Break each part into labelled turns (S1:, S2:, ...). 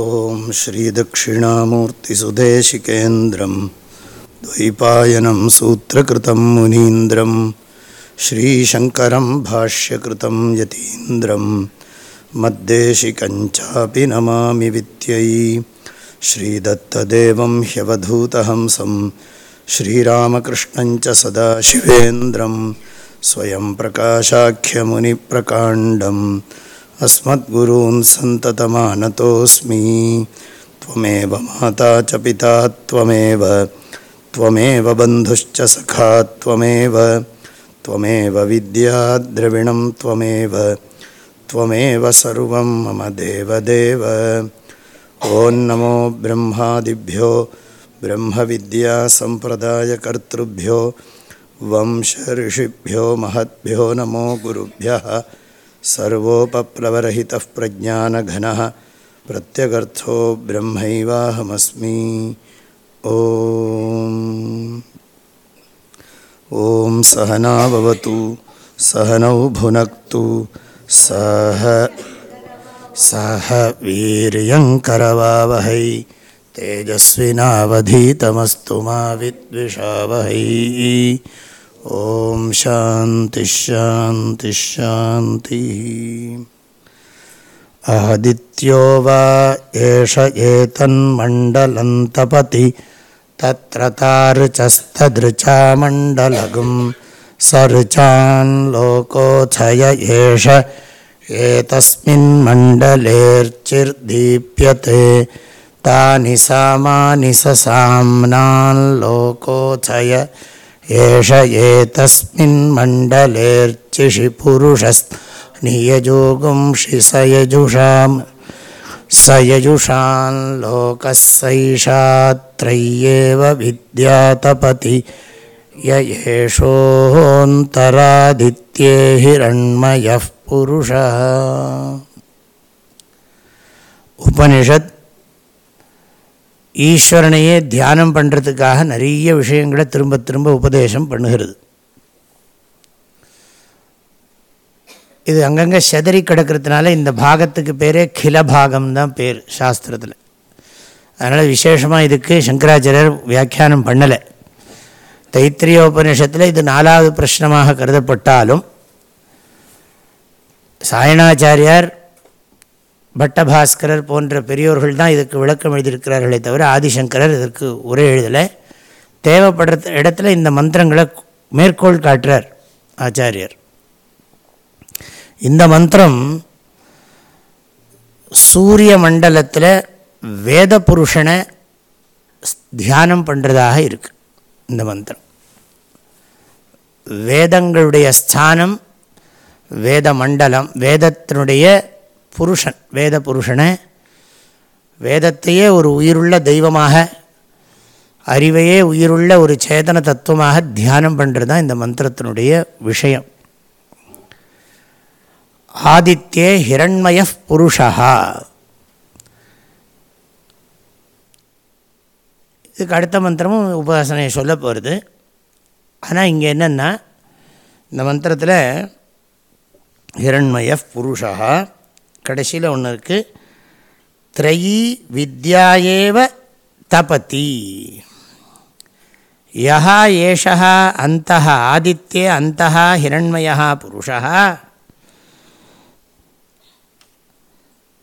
S1: ॐ श्रीदक्षिणामूर्तिसुदेशिकेन्द्रं द्वैपायनं सूत्रकृतं मुनीन्द्रं श्रीशङ्करं भाष्यकृतं यतीन्द्रं मद्देशिकञ्चापि नमामि विद्यै। श्रीदत्तदेवं ह्यवधूतहंसं श्रीरामकृष्णञ्च सदाशिवेन्द्रं स्वयं प्रकाशाख्यमुनिप्रकाण्डम्। अस्मद्गुरून् सन्ततमानतोऽस्मि। त्वमेव माता च पिता त्वमेव त्वमेव बन्धुश्च सखा त्वमेव त्वमेव विद्याद्रविणं त्वमेव त्वमेव सर्वं मम देवदेव। ॐ नमो ब्रह्मादिभ्यो ब्रह्मविद्यासम्प्रदायकर्तृभ्यो वंशऋषिभ्यो, महद्भ्यो नमो गुरुभ्यः। सर्वोपप्लवरहितः प्रज्ञानघनः, प्रत्यगर्थो ब्रह्मैवाहमस्मि। ॐ। सहनावतु सहनौ भुनक्तु सह सह वीर्यङ्करवावहै तेजस्विनावधीतमस्तु मा विद्विषावहै। ॐ शान्तिश्शान्तिश्शान्तिः आदित्यो वा एष एतन्मण्डलन्तपति तत्र तार्चस्तदृचा मण्डलगुं स ऋचान् लोकोऽथय एष एतस्मिन्मण्डलेऽर्चिर्दीप्यते तानि सामानि ससाम्नाल्लोकोऽथय एष एतस्मिन्मण्डलेऽर्चिषि पुरुषस्नियजोगुंषि स यजुषां स यजुषान् लोकः सैषात्रय्येव विद्यातपति। யேஷோந்தராதித்யே ஹிரண்மய புருஷ உபனிஷத் ஈஸ்வரனையே தியானம் பண்ணுறதுக்காக நிறைய விஷயங்களை திரும்ப திரும்ப உபதேசம் பண்ணுகிறது. இது அங்கங்கே செதறி கிடக்கிறதுனால இந்த பாகத்துக்கு பேரே கில பாகம்தான் பேர் சாஸ்திரத்தில். அதனால் விசேஷமாக இதுக்கு சங்கராச்சாரியர் வியாக்கியானம் பண்ணலை. தைத்திரியோபனிஷத்தில் இது நாலாவது பிரச்சனமாக கருதப்பட்டாலும் சாயணாச்சாரியார் பட்டபாஸ்கரர் போன்ற பெரியோர்கள் தான் இதுக்கு விளக்கம் எழுதியிருக்கிறார்களே தவிர ஆதிசங்கரர் இதற்கு உரை எழுதலை. தேவைப்படுற இடத்துல இந்த மந்திரங்களை மேற்கோள் காட்டுறார் ஆச்சாரியர். இந்த மந்திரம் சூரிய மண்டலத்தில் வேத புருஷனை தியானம் பண்ணுறதாக இருக்குது இந்த மந்திரம் வேதங்களுடைய ஸ்தானம் வேத மண்டலம் வேதத்தினுடைய புருஷன் வேத புருஷனை வேதத்தையே ஒரு உயிருள்ள தெய்வமாக அறிவையே உயிருள்ள ஒரு சேதன தத்துவமாக தியானம் பண்ணுறது தான் இந்த மந்திரத்தினுடைய விஷயம். ஆதித்யே ஹிரண்மய புருஷா இதுக்கு அடுத்த மந்திரமும் உபாசனையை சொல்ல போகிறது ஆனால் இங்கே என்னென்னா இந்த மந்திரத்தில் ஹிரண்மய புருஷா கடைசியில் ஒன்று இருக்குது த்ரயி வித்யாயேவ தபதி. யா ஏஷா அந்த ஆதித்யே அந்த ஹிரண்மயா புருஷா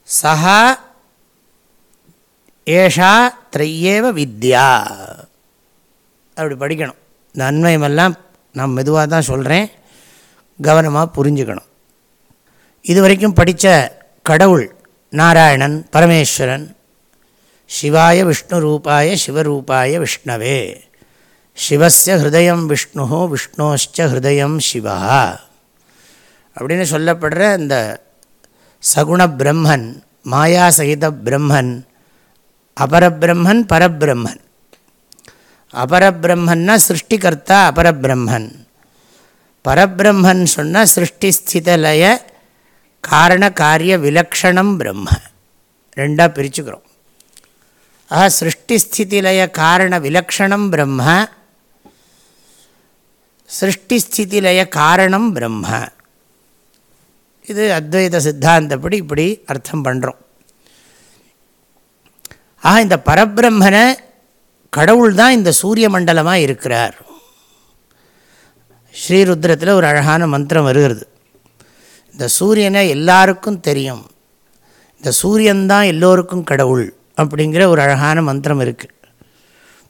S1: சா ஏஷா மாத்திரையேவ வித்யா. அப்படி படிக்கணும். இந்த அன்மயமெல்லாம் நான் மெதுவாக தான் சொல்கிறேன் கவனமாக புரிஞ்சுக்கணும். இது வரைக்கும் படித்த கடவுள் நாராயணன் பரமேஸ்வரன் சிவாய விஷ்ணு ரூபாய சிவரூபாய விஷ்ணவே. சிவஸ்ய ஹிருதயம் விஷ்ணு விஷ்ணோஷ்ச ஹிருதயம் சிவா. அப்படின்னு சொல்லப்படுற இந்த சகுண பிரம்மன் மாயா சகித பிரம்மன் அபரபிரம்மன் பரபிரம்மன். அபரபிரம்மன்னா சிருஷ்டிகர்த்தா அபரபிரம்மன். பரபிரம்மன் சொன்னால் சிருஷ்டி ஸ்திதலய காரண காரிய விலக்ஷணம் பிரம்ம. ரெண்டாக பிரிச்சுக்கிறோம். ஆஹா சிருஷ்டி ஸ்திதிலய காரண விலக்ஷணம் பிரம்ம. சிருஷ்டி ஸ்திதிலய காரணம் பிரம்ம. இது அத்வைத சித்தாந்தப்படி இப்படி அர்த்தம் பண்ணுறோம் ஆக இந்த பரபிரம்மனை கடவுள் தான் இந்த சூரிய மண்டலமாக இருக்கிறார். ஸ்ரீருத்ரத்தில் ஒரு அழகான மந்திரம் வருகிறது. இந்த சூரியனை எல்லாருக்கும் தெரியும். இந்த சூரியன்தான் எல்லோருக்கும் கடவுள் அப்படிங்கிற ஒரு அழகான மந்திரம் இருக்குது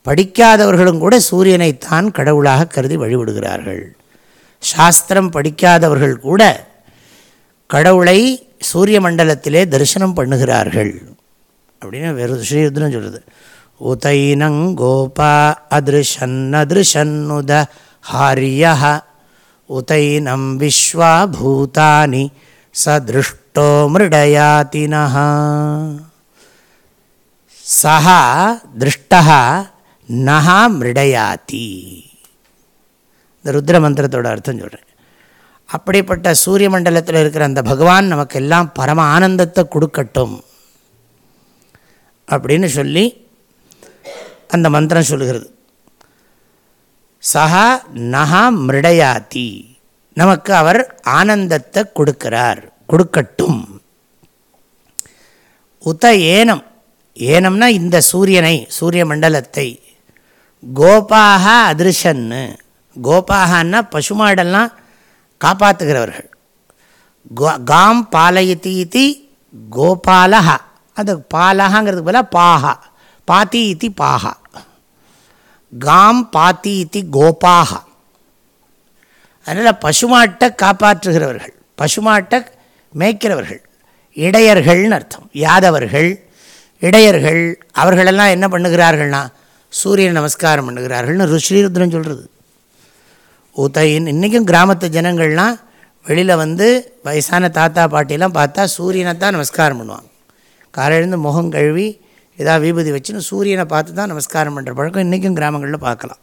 S1: படிக்காதவர்களும் கூட சூரியனைத்தான் கடவுளாக கருதி வழிபடுகிறார்கள். சாஸ்திரம் படிக்காதவர்கள் கூட கடவுளை சூரிய மண்டலத்திலே தரிசனம் பண்ணுகிறார்கள். அப்படின்னு வெறும் ஸ்ரீருத்ரன் சொல்லுது உதைனங்கோபா அதிருஷன் அதிருஷன்னுத ஹாரிய உதைனம் விஸ்வா பூதானி சதிருஷ்டோ மிருடயாதினா சஹா திருஷ்டா நகா மிருடயாதி. இந்த ருத்ர மந்திரத்தோட அர்த்தம் சொல்கிறேன் அப்படிப்பட்ட சூரிய மண்டலத்தில் இருக்கிற அந்த பகவான் நமக்கு எல்லாம் பரம ஆனந்தத்தை கொடுக்கட்டும். அப்படின்னு சொல்லி அந்த மந்திரம் சொல்லுகிறது. சஹா நகா மிருடையாத்தி நமக்கு அவர் ஆனந்தத்தை கொடுக்கிறார். கொடுக்கட்டும். உத ஏனம். ஏனம்னா இந்த சூரியனை சூரிய மண்டலத்தை. கோபாக அதிருஷன்னு. கோபாகன்னா பசுமாடெல்லாம் காப்பாற்றுகிறவர்கள் கோ காம் பாலயதி கோபாலஹா. அது பாலகாங்கிறதுக்கு பதிலாக பாகா. பாத்தி இத்தி பாகா. காம் பாத்தி இத்தி கோபாகா. அதனால் பசுமாட்டை காப்பாற்றுகிறவர்கள் பசுமாட்டை மேய்க்கிறவர்கள் இடையர்கள்னு அர்த்தம். யாதவர்கள் இடையர்கள் அவர்களெல்லாம் என்ன பண்ணுகிறார்கள்னா சூரிய நமஸ்காரம் பண்ணுகிறார்கள்னு ருஷ்ரீருத்ரன் சொல்கிறது உதயின் இன்றைக்கும் கிராமத்து ஜனங்கள்லாம் வெளியில் வந்து வயசான தாத்தா பாட்டிலாம் பார்த்தா சூரியனை தான் நமஸ்காரம் பண்ணுவாங்க. காலையிலேருந்து முகம் கழுவி ஏதாவது விபூதி வச்சுன்னு சூரியனை பார்த்து தான் நமஸ்காரம் பண்ணுற பழக்கம் இன்றைக்கும் கிராமங்களில் பார்க்கலாம்.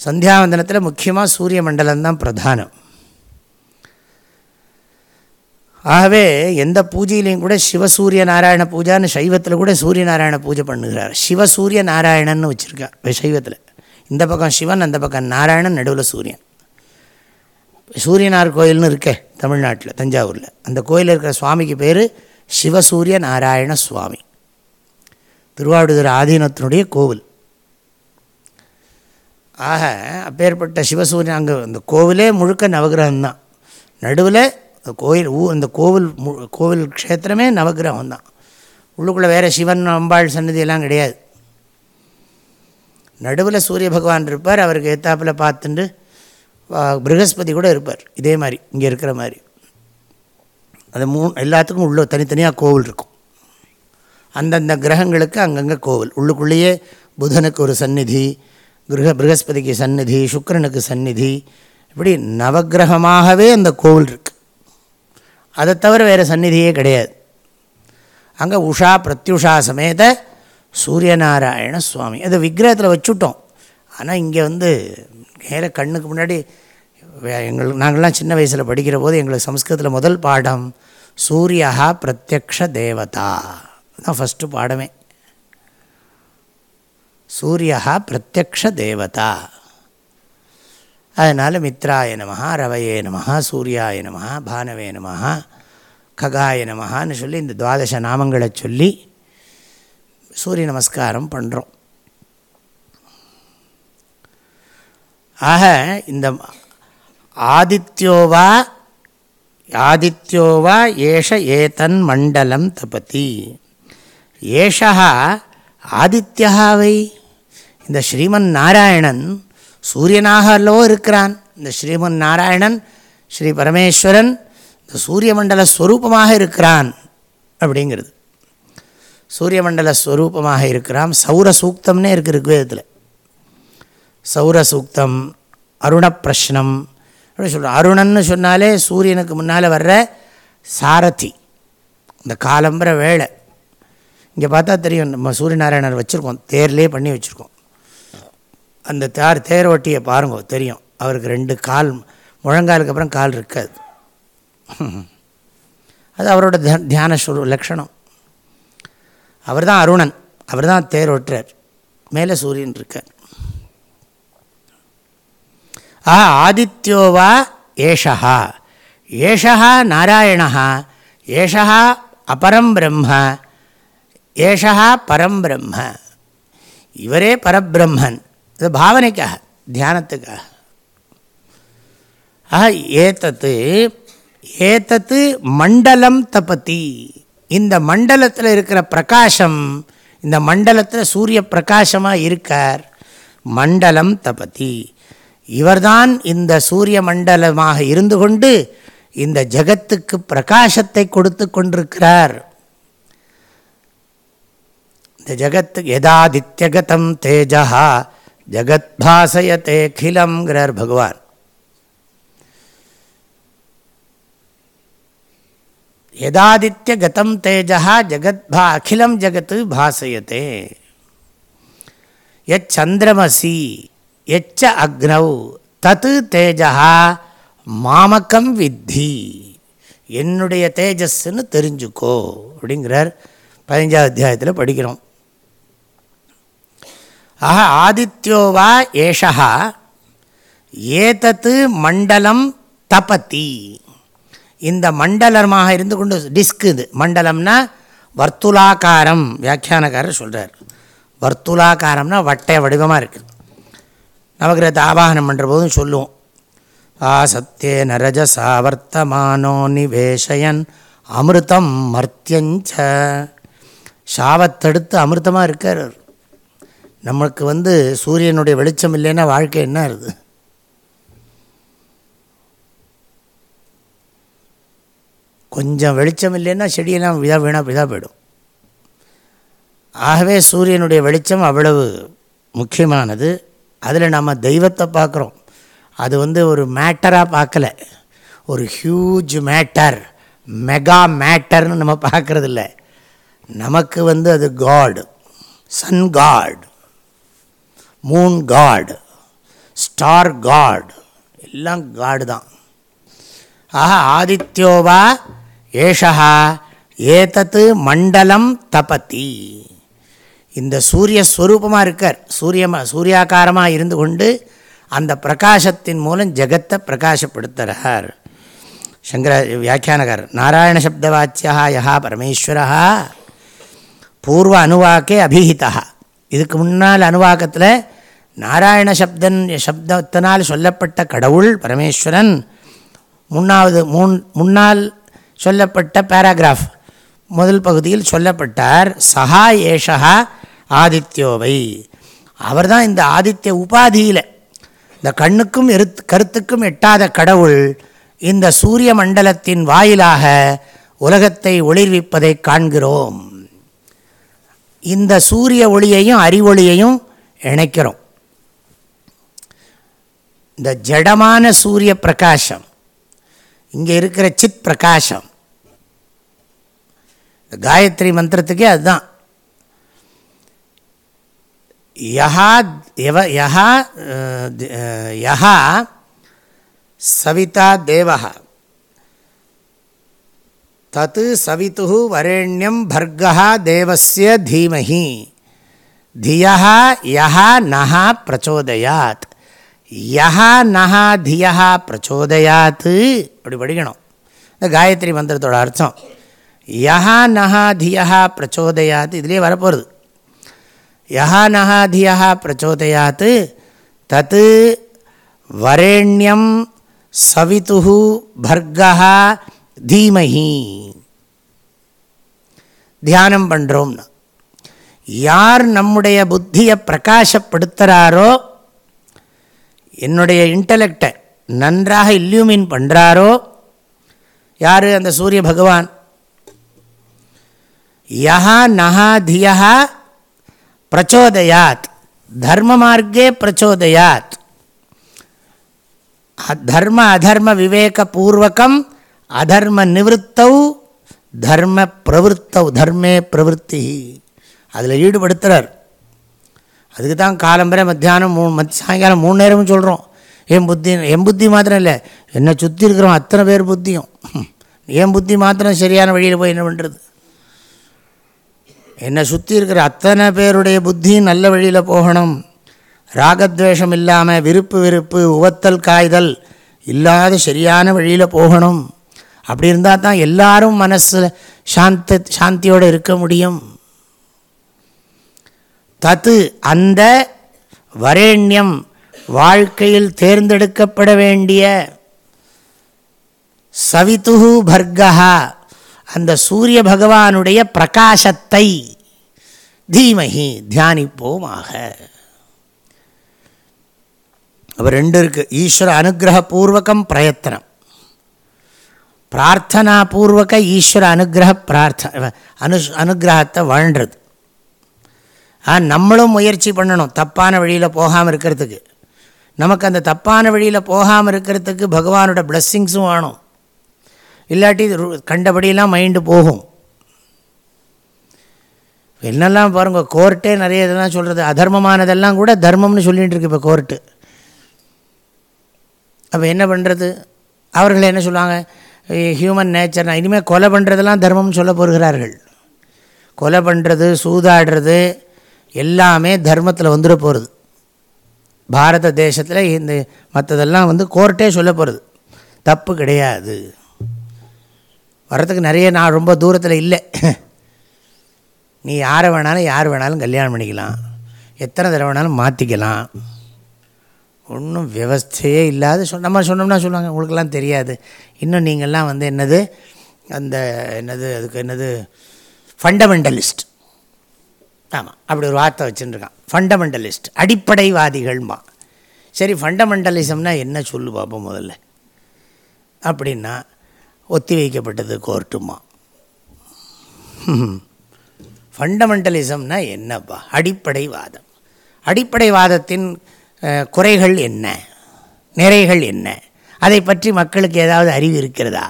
S1: சந்தியாவந்தனத்தில் முக்கியமாக சூரிய மண்டலம்தான் பிரதானம். ஆகவே எந்த பூஜையிலையும் கூட சிவசூரிய நாராயண பூஜான்னு சைவத்தில் கூட சூரிய நாராயண பூஜை பண்ணுகிறார். சிவசூரிய நாராயணன்னு வச்சுருக்கார் சைவத்தில். இந்த பக்கம் சிவன் அந்த பக்கம் நாராயணன் நடுவில் சூரியன். சூரியனார் கோயில்னு இருக்கே தமிழ்நாட்டில் தஞ்சாவூரில். அந்த கோயிலில் இருக்கிற சுவாமிக்கு பேர் சிவசூரிய நாராயண சுவாமி. திருவாவடுதுறை ஆதீனத்தினுடைய கோவில். ஆக அப்பேற்பட்ட சிவசூரியன் அங்கே அந்த கோவிலே முழுக்க நவகிரகம்தான் நடுவில் கோயில் ஊ அந்த கோவில் மு கோவில் க்ஷேத்திரமே நவகிரகம் தான். உள்ளுக்குள்ளே வேறு சிவன் அம்பாள் சன்னதி எல்லாம் கிடையாது. நடுவில் சூரிய பகவான் இருப்பார் அவருக்கு ஏத்தாப்பில் பார்த்துட்டு ப்ரகஸ்பதி கூட இருப்பார். இதே மாதிரி இங்கே இருக்கிற மாதிரி. அது மூணு எல்லாத்துக்கும் உள்ளே தனித்தனியாக கோவில் இருக்கும். அந்தந்த கிரகங்களுக்கு அங்கங்கே கோவில். உள்ளுக்குள்ளேயே புதனுக்கு ஒரு சந்நிதி கிரக ப்ரகஸ்பதிக்கு சந்நிதி சுக்கரனுக்கு சந்நிதி. இப்படி நவகிரகமாகவே அந்த கோவில் இருக்குது அதை தவிர வேறு சந்நிதியே கிடையாது. அங்கே உஷா பிரத்யுஷா சமேத சூரியநாராயண சுவாமி. அதை விக்கிரகத்தில் வச்சுட்டோம். ஆனால் இங்கே வந்து நேர கண்ணுக்கு முன்னாடி எங்களுக்கு நாங்கள்லாம் சின்ன வயசில் படிக்கிற போது எங்களுக்கு சம்ஸ்கிருதத்தில் முதல் பாடம் சூரியா பிரத்யக்ஷ தேவதா. தான் ஃபஸ்ட்டு பாடமே. சூரியா பிரத்யக்ஷ தேவதா. அதனால் மித்ராய நமஹா ரவையே நமஹா சூர்யாய நமஹா பானவே நமஹா ககாய நமஹான்னு சொல்லி இந்த துவாதச நாமங்களை சொல்லி சூரிய நமஸ்காரம் பண்ணுறோம் ஆக இந்த ஆதித்யோவா ஆதித்யோவா ஏஷ ஏதன் மண்டலம் தபதி. ஏஷா ஆதித்யாவை இந்த ஸ்ரீமன் நாராயணன் சூரியனாக அல்லவோ இருக்கிறான். இந்த ஸ்ரீமன் நாராயணன் ஸ்ரீ பரமேஸ்வரன் இந்த சூரிய மண்டல ஸ்வரூபமாக இருக்கிறான் அப்படிங்கிறது. சூரிய மண்டல ஸ்வரூபமாக இருக்கிறான். சௌர சூக்தம்னே இருக்குது ருக்வேதத்தில் சௌர சூக்தம் அருண பிரஷ்னம் அப்படி சொல்கிறோம் அருணன்னு சொன்னாலே சூரியனுக்கு முன்னால் வர்ற சாரதி. இந்த காலம்பர வேலை இங்கே பார்த்தா தெரியும் நம்ம சூரியநாராயணர் வச்சுருக்கோம் தேர்லேயே பண்ணி வச்சுருக்கோம். அந்த தேர் தேர் ஒட்டியை பாருங்க தெரியும். அவருக்கு ரெண்டு கால் முழங்காலுக்கு அப்புறம் கால் இருக்காது. அது அவரோட தியான சுரு லக்ஷணம் அவர் தான் அருணன். அவர் தான் தேர் ஒட்டுறார் மேலே சூரியன் இருக்கார். ஆ ஆதித்யோவா ஏஷா ஏஷா நாராயணா ஏஷா அபரம் பிரம்ம. ஏஷா பரம் பிரம்ம. இவரே பரபிரம்மன். இது பாவனைக்காக தியானத்துக்காக. ஆக ஏத்தத்து ஏத்தத்து மண்டலம் தபதி. இந்த மண்டலத்தில் இருக்கிற பிரகாசம் இந்த மண்டலத்தில் சூரிய பிரகாசமாக இருக்கார். மண்டலம் தபதி. இவர்தான் இந்த சூரிய மண்டலமாக இருந்து கொண்டு இந்த ஜகத்துக்கு பிரகாசத்தை கொடுத்து கொண்டிருக்கிறார். இந்த ஜகத்து யதாதித்யகதம் தேஜா ஜகத்பாசயத்தே அகிலம்ங்கிறார் பகவான். யதாதித்ய கதம் தேஜா ஜகத்பா அகிலம் ஜகத்து பாசயத்தே யச்சந்திரமசி எச்ச அக்னௌ தத்து தேஜா மாமக்கம் வித்தி. என்னுடைய தேஜஸ்ன்னு தெரிஞ்சுக்கோ அப்படிங்கிறார். பதினஞ்சாவது அத்தியாயத்தில் படிக்கிறோம். ஆஹா ஆதித்யோவா ஏஷா ஏதத்து மண்டலம் தபதி. இந்த மண்டலமாக இருந்து கொண்டு டிஸ்க் இது. மண்டலம்னா வர்த்துலாக்காரம் வியாக்கியானக்காரர் சொல்கிறார் வர்த்துலாக்காரம்னா வட்டை வடிவமாக இருக்குது நவகிரகத்தை ஆவாகனம் பண்ணுற போதும் சொல்லுவோம். ஆ சத்தியே நரஜசா வர்த்தமானோ நிவேஷயன் அமிர்தம் மர்த்தியஞ்ச. சாவத்தடுத்து அமிர்தமாக இருக்கார் நம்மளுக்கு நமக்கு வந்து சூரியனுடைய வெளிச்சம் இல்லைன்னா வாழ்க்கை என்ன இருக்குது கொஞ்சம் வெளிச்சம் இல்லைன்னா செடியெல்லாம் விதா வீணாக விதா போயிடும். ஆகவே சூரியனுடைய வெளிச்சம் அவ்வளவு முக்கியமானது. அதில் நம்ம தெய்வத்தை பார்க்குறோம். அது வந்து ஒரு மேட்டராக பார்க்கல. ஒரு ஹியூஜ் மேட்டர் மெகா மேட்டர்னு நம்ம பார்க்குறதில்ல. நமக்கு வந்து அது God sun God moon God star God எல்லாம் காடு தான். ஆஹ ஆதித்யோவா ஏஷா ஏதத்து மண்டலம் தபதி. இந்த சூரிய ஸ்வரூபமாக இருக்கார். சூரியமா சூரியாக்காரமாக இருந்து கொண்டு அந்த பிரகாசத்தின் மூலம் ஜெகத்தை பிரகாசப்படுத்துகிறார் சங்கர வியாக்கியானகர் நாராயண சப்தவாச்சியா யா பரமேஸ்வரா பூர்வ அணுவாக்கே அபிஹிதா இதுக்கு முன்னால் அணுவாக்கத்தில் நாராயண சப்தன் சப்தத்தினால் சொல்லப்பட்ட கடவுள் பரமேஸ்வரன் முன்னாவது மூன் முன்னால் சொல்லப்பட்ட பேராகிராஃப் முதல் பகுதியில் சொல்லப்பட்டார் சஹா ஏஷா ஆதித்யோவை. அவர் தான் இந்த ஆதித்ய உபாதியில். இந்த கண்ணுக்கும் எருத் கருத்துக்கும் எட்டாத கடவுள் இந்த சூரிய மண்டலத்தின் வாயிலாக உலகத்தை ஒளிர்விப்பதை காண்கிறோம். இந்த சூரிய ஒளியையும் அறிவொளியையும் இணைக்கிறோம். இந்த ஜடமான சூரிய பிரகாசம் இங்கே இருக்கிற சித் பிரகாசம். காயத்ரி மந்திரத்துக்கே அதுதான். யஹா எவ யஹா யஹா சவிதா தேவா தத்து சவித்து வரேண்யம் பர்கா தேவசிய தீமஹி தியா யஹா நஹா பிரச்சோதயாத் யஹா நஹா தியா பிரச்சோதயாத் அப்படி படிக்கணும். இந்த காயத்ரி மந்திரத்தோட அர்த்தம். யஹா நஹா தியா பிரச்சோதயாத் இதுலேயே வரப்போகிறது யஹா நகாதியா பிரச்சோதயாத் தத் வரேண்யம் சவித்து பர்கா தீமஹி. தியானம் பண்ணுறோம்னா யார் நம்முடைய புத்தியை பிரகாசப்படுத்துகிறாரோ என்னுடைய இன்டலெக்டை நன்றாக இல்யூமின் பண்ணுறாரோ யார் அந்த சூரிய பகவான்? யஹா நகா தியா பிரச்சோதயாத். தர்ம மார்க்கே பிரச்சோதயாத். தர்ம அதர்ம விவேகபூர்வகம் அதர்ம நிவத்தௌ தர்ம பிரவருத்தௌ தர்மே பிரவருத்தி. அதில் ஈடுபடுத்துகிறார் அதுக்கு தான் காலம்பரை மத்தியானம் மூணு மத் சாயங்காலம் மூணு நேரமும் சொல்கிறோம் என் புத்தி என் புத்தி மாத்திரம் இல்லை என்னை சுற்றி இருக்கிறோம் அத்தனை பேர் புத்தியும். என் புத்தி மாத்திரம் சரியான வழியில் போய் என்ன பண்ணுறது என்னை சுற்றி இருக்கிற அத்தனை பேருடைய புத்தியும் நல்ல வழியில் போகணும். ராகத்வேஷம் இல்லாமல் விருப்பு விருப்பு உவத்தல் காய்தல் இல்லாத சரியான வழியில் போகணும். அப்படி இருந்தால் தான் எல்லாரும் மனசில் சாந்த சாந்தியோடு இருக்க முடியும். தத்து அந்த வரேண்யம் வாழ்க்கையில் தேர்ந்தெடுக்கப்பட வேண்டிய சவிதுகு பர்கா அந்த சூரிய பகவானுடைய பிரகாசத்தை தீமகி தியானிப்போமாக. அப்போ ரெண்டு இருக்குது ஈஸ்வர அனுகிரகபூர்வகம் பிரயத்தனம். பிரார்த்தனா பூர்வக ஈஸ்வர அனுகிரக பிரார்த்த அனு அனுகிரகத்தை வாழ்கிறது ஆ நம்மளும் முயற்சி பண்ணணும். தப்பான வழியில் போகாமல் இருக்கிறதுக்கு. நமக்கு அந்த தப்பான வழியில் போகாமல் இருக்கிறதுக்கு பகவானோட பிளஸ்ஸிங்ஸும் வேணும். இல்லாட்டி கண்டபடியெல்லாம் மைண்டு போகும். என்னெல்லாம் பாருங்க கோர்ட்டே நிறைய இதெல்லாம் சொல்கிறது அதர்மமானதெல்லாம் கூட தர்மம்னு சொல்லிகிட்டு இருக்கு இப்போ கோர்ட்டு அப்போ என்ன பண்ணுறது அவர்கள் என்ன சொல்லுவாங்க? ஹியூமன் நேச்சர் இனிமேல் கொலை பண்ணுறதெல்லாம் தர்மம்னு சொல்ல போகிறார்கள். கொலை பண்ணுறது சூதாடுறது எல்லாமே தர்மத்தில் வந்துட போகிறது பாரத தேசத்தில் இந்த மற்றதெல்லாம் வந்து கோர்ட்டே சொல்ல போகிறது தப்பு கிடையாது. வர்றதுக்கு நிறைய நான் ரொம்ப தூரத்தில் இல்லை. நீ யாரை வேணாலும் யார் வேணாலும் கல்யாணம் பண்ணிக்கலாம். எத்தனை தடவை வேணாலும் மாற்றிக்கலாம் ஒன்றும் விவஸ்தையே இல்லாத சொ நம்ம சொன்னோம்னா சொல்லுவாங்க உங்களுக்கெல்லாம் தெரியாது. இன்னும் நீங்கள்லாம் வந்து என்னது அந்த என்னது அதுக்கு என்னது ஃபண்டமெண்டலிஸ்ட் ஆமாம் அப்படி ஒரு வார்த்தை வச்சுருக்கான். ஃபண்டமெண்டலிஸ்ட் அடிப்படைவாதிகள்மா. சரி ஃபண்டமெண்டலிசம்னா என்ன சொல்லு பார்ப்போம் முதல்ல. அப்படின்னா ஒத்தி வைக்கப்பட்டது கோர்ட்டுமா? ஃபண்டமெண்டலிசம்னா என்னப்பா? அடிப்படைவாதம். அடிப்படைவாதத்தின் குறைகள் என்ன? நிறைகள் என்ன? அதை பற்றி மக்களுக்கு ஏதாவது அறிவு இருக்கிறதா?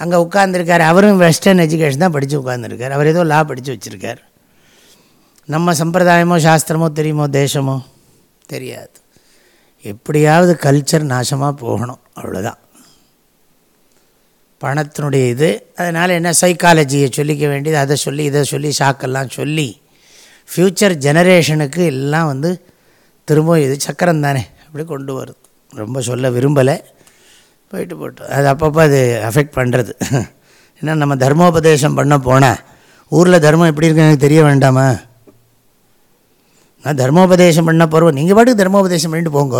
S1: அங்கே உட்கார்ந்துருக்கார். அவரும் வெஸ்டர்ன் எஜுகேஷன் தான் படித்து உட்கார்ந்துருக்கார். அவர் ஏதோ லா படித்து வச்சுருக்கார். நம்ம சம்பிரதாயமோ சாஸ்திரமோ தெரியுமோ தேசமோ? தெரியாது. எப்படியாவது கல்ச்சர் நாசமாக போகணும். அவ்வளோதான் பணத்தினுடைய இது. அதனால் என்ன? சைக்காலஜியை சொல்லிக்க வேண்டியது அதை சொல்லி இதை சொல்லி ஷாக்கெல்லாம் சொல்லி ஃப்யூச்சர் ஜெனரேஷனுக்கு எல்லாம் வந்து திரும்ப இது சக்கரம் தானே அப்படி கொண்டு வருது. ரொம்ப சொல்ல விரும்பலை. போயிட்டு போட்டோம் அது அப்பப்போ அது அஃபெக்ட் பண்ணுறது ஏன்னா நம்ம தர்மோபதேசம் பண்ண போனால் ஊரில் தர்மம் எப்படி இருக்குன்னு எனக்கு தெரிய வேண்டாமா? நான் தர்மோபதேசம் பண்ண போகிறோம் நீங்கள் பாட்டுக்கு தர்மோபதேசம் பண்ணிட்டு போங்க.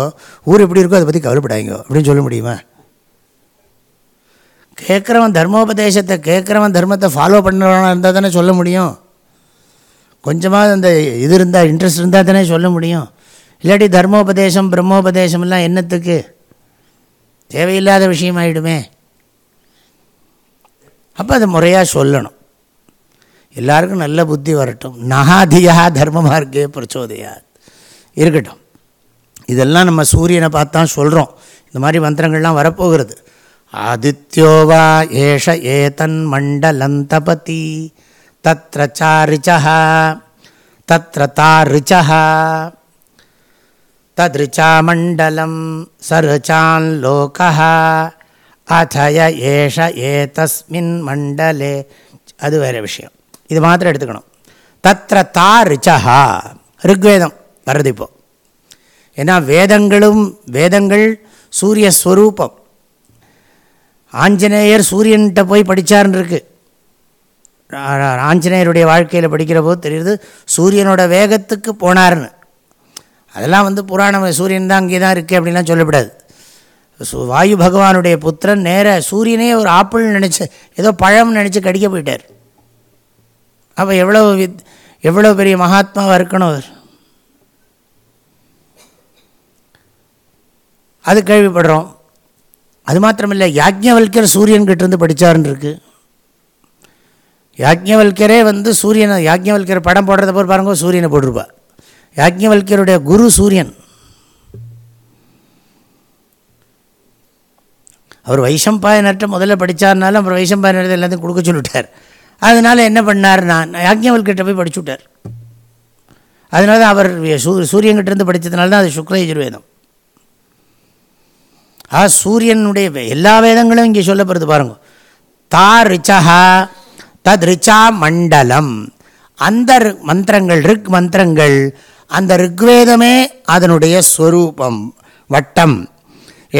S1: ஊர் எப்படி இருக்கோ அதை பற்றி கவலைப்படாதீங்க. அப்படின்னு சொல்ல முடியுமா? கேட்குறவன் தர்மோபதேசத்தை கேட்குறவன் தர்மத்தை ஃபாலோ பண்ணுறவனாக இருந்தால் தானே சொல்ல முடியும். கொஞ்சமாக அந்த இது இருந்தால் இன்ட்ரெஸ்ட் இருந்தால் தானே சொல்ல முடியும். இல்லாட்டி தர்மோபதேசம் பிரம்மோபதேசம்லாம் என்னத்துக்கு? தேவையில்லாத விஷயமாயிடுமே. அப்போ அதை முறையாக சொல்லணும். எல்லாருக்கும் நல்ல புத்தி வரட்டும். நகாதியா தர்ம மார்க்கே பிரச்சோதையா இருக்கட்டும். இதெல்லாம் நம்ம சூரியனை பார்த்து தான் சொல்கிறோம் இந்த மாதிரி மந்திரங்கள்லாம் வரப்போகிறது. ஆதித்யோவா ஏஷ एष மண்டலந்தபதி தத்ர சாரிச்சா தத்ர தாரிச்சா தத்ரிச்சா மண்டலம் சருச்சான் லோகா அதய ஏஷ ஏதஸ்மின் மண்டலே அது வேறு விஷயம் இது மாத்திரம் எடுத்துக்கணும் தத்ர தா ரிச்சா ருக்வேதம் வருது இப்போது ஏன்னா வேதங்களும் வேதங்கள் சூரிய ஸ்வரூபம் ஆஞ்சநேயர் சூரியன்கிட்ட போய் படித்தார்னு இருக்குது ஆஞ்சநேயருடைய வாழ்க்கையில் படிக்கிற போது தெரியுது சூரியனோட வேகத்துக்கு போனார்னு அதெல்லாம் வந்து புராணம் சூரியன் தான் அங்கே தான் இருக்குது அப்படின்லாம் சொல்லப்படாது. சு- வாயு பகவானுடைய புத்திரன் நேர சூரியனே ஒரு ஆப்பிள் நினச்சி ஏதோ பழம் நினச்சி கடிக்க போயிட்டார். அப்போ எவ்வளோ வித் எவ்வளோ பெரிய மகாத்மாவாக இருக்கணும் அவர்? அது கேள்விப்படுறோம். அது மாத்திரமில்லை யாஜ்ஞவல்கர் சூரியன்கிட்ட இருந்து படித்தாருன்னு இருக்கு. யாஜ்ஞவல்கரே வந்து சூரியனை யாஜ்ஞவல்கர் படம் போடுறத போய் பாருங்க சூரியனை போட்டிருப்பா. யாஜ்ஞவல்கருடைய குரு சூரியன். அவர் வைஷம்பாயனற்ற முதல்ல படித்தாருனாலும் அப்புறம் வைஷம்பாயனத்தை எல்லாத்தையும் கொடுக்க சொல்லிவிட்டார். அதனால் என்ன பண்ணார் நான் யாஜ்ஞவல்கிட்ட போய் படிச்சு விட்டார். அதனால தான் அவர் சூ சூரியன்கிட்டருந்து படித்ததுனால தான் அது சுக்ரயஜுர்வேதம் ஆ சூரியனுடைய எல்லா வேதங்களும் இங்கே சொல்லப்படுறது பாருங்க. தா ரிச்சா தத் ரிச்சா மண்டலம். அந்த மந்திரங்கள் ரிக் மந்திரங்கள் அந்த ரிக்வேதமே அதனுடைய ஸ்வரூபம் வட்டம்.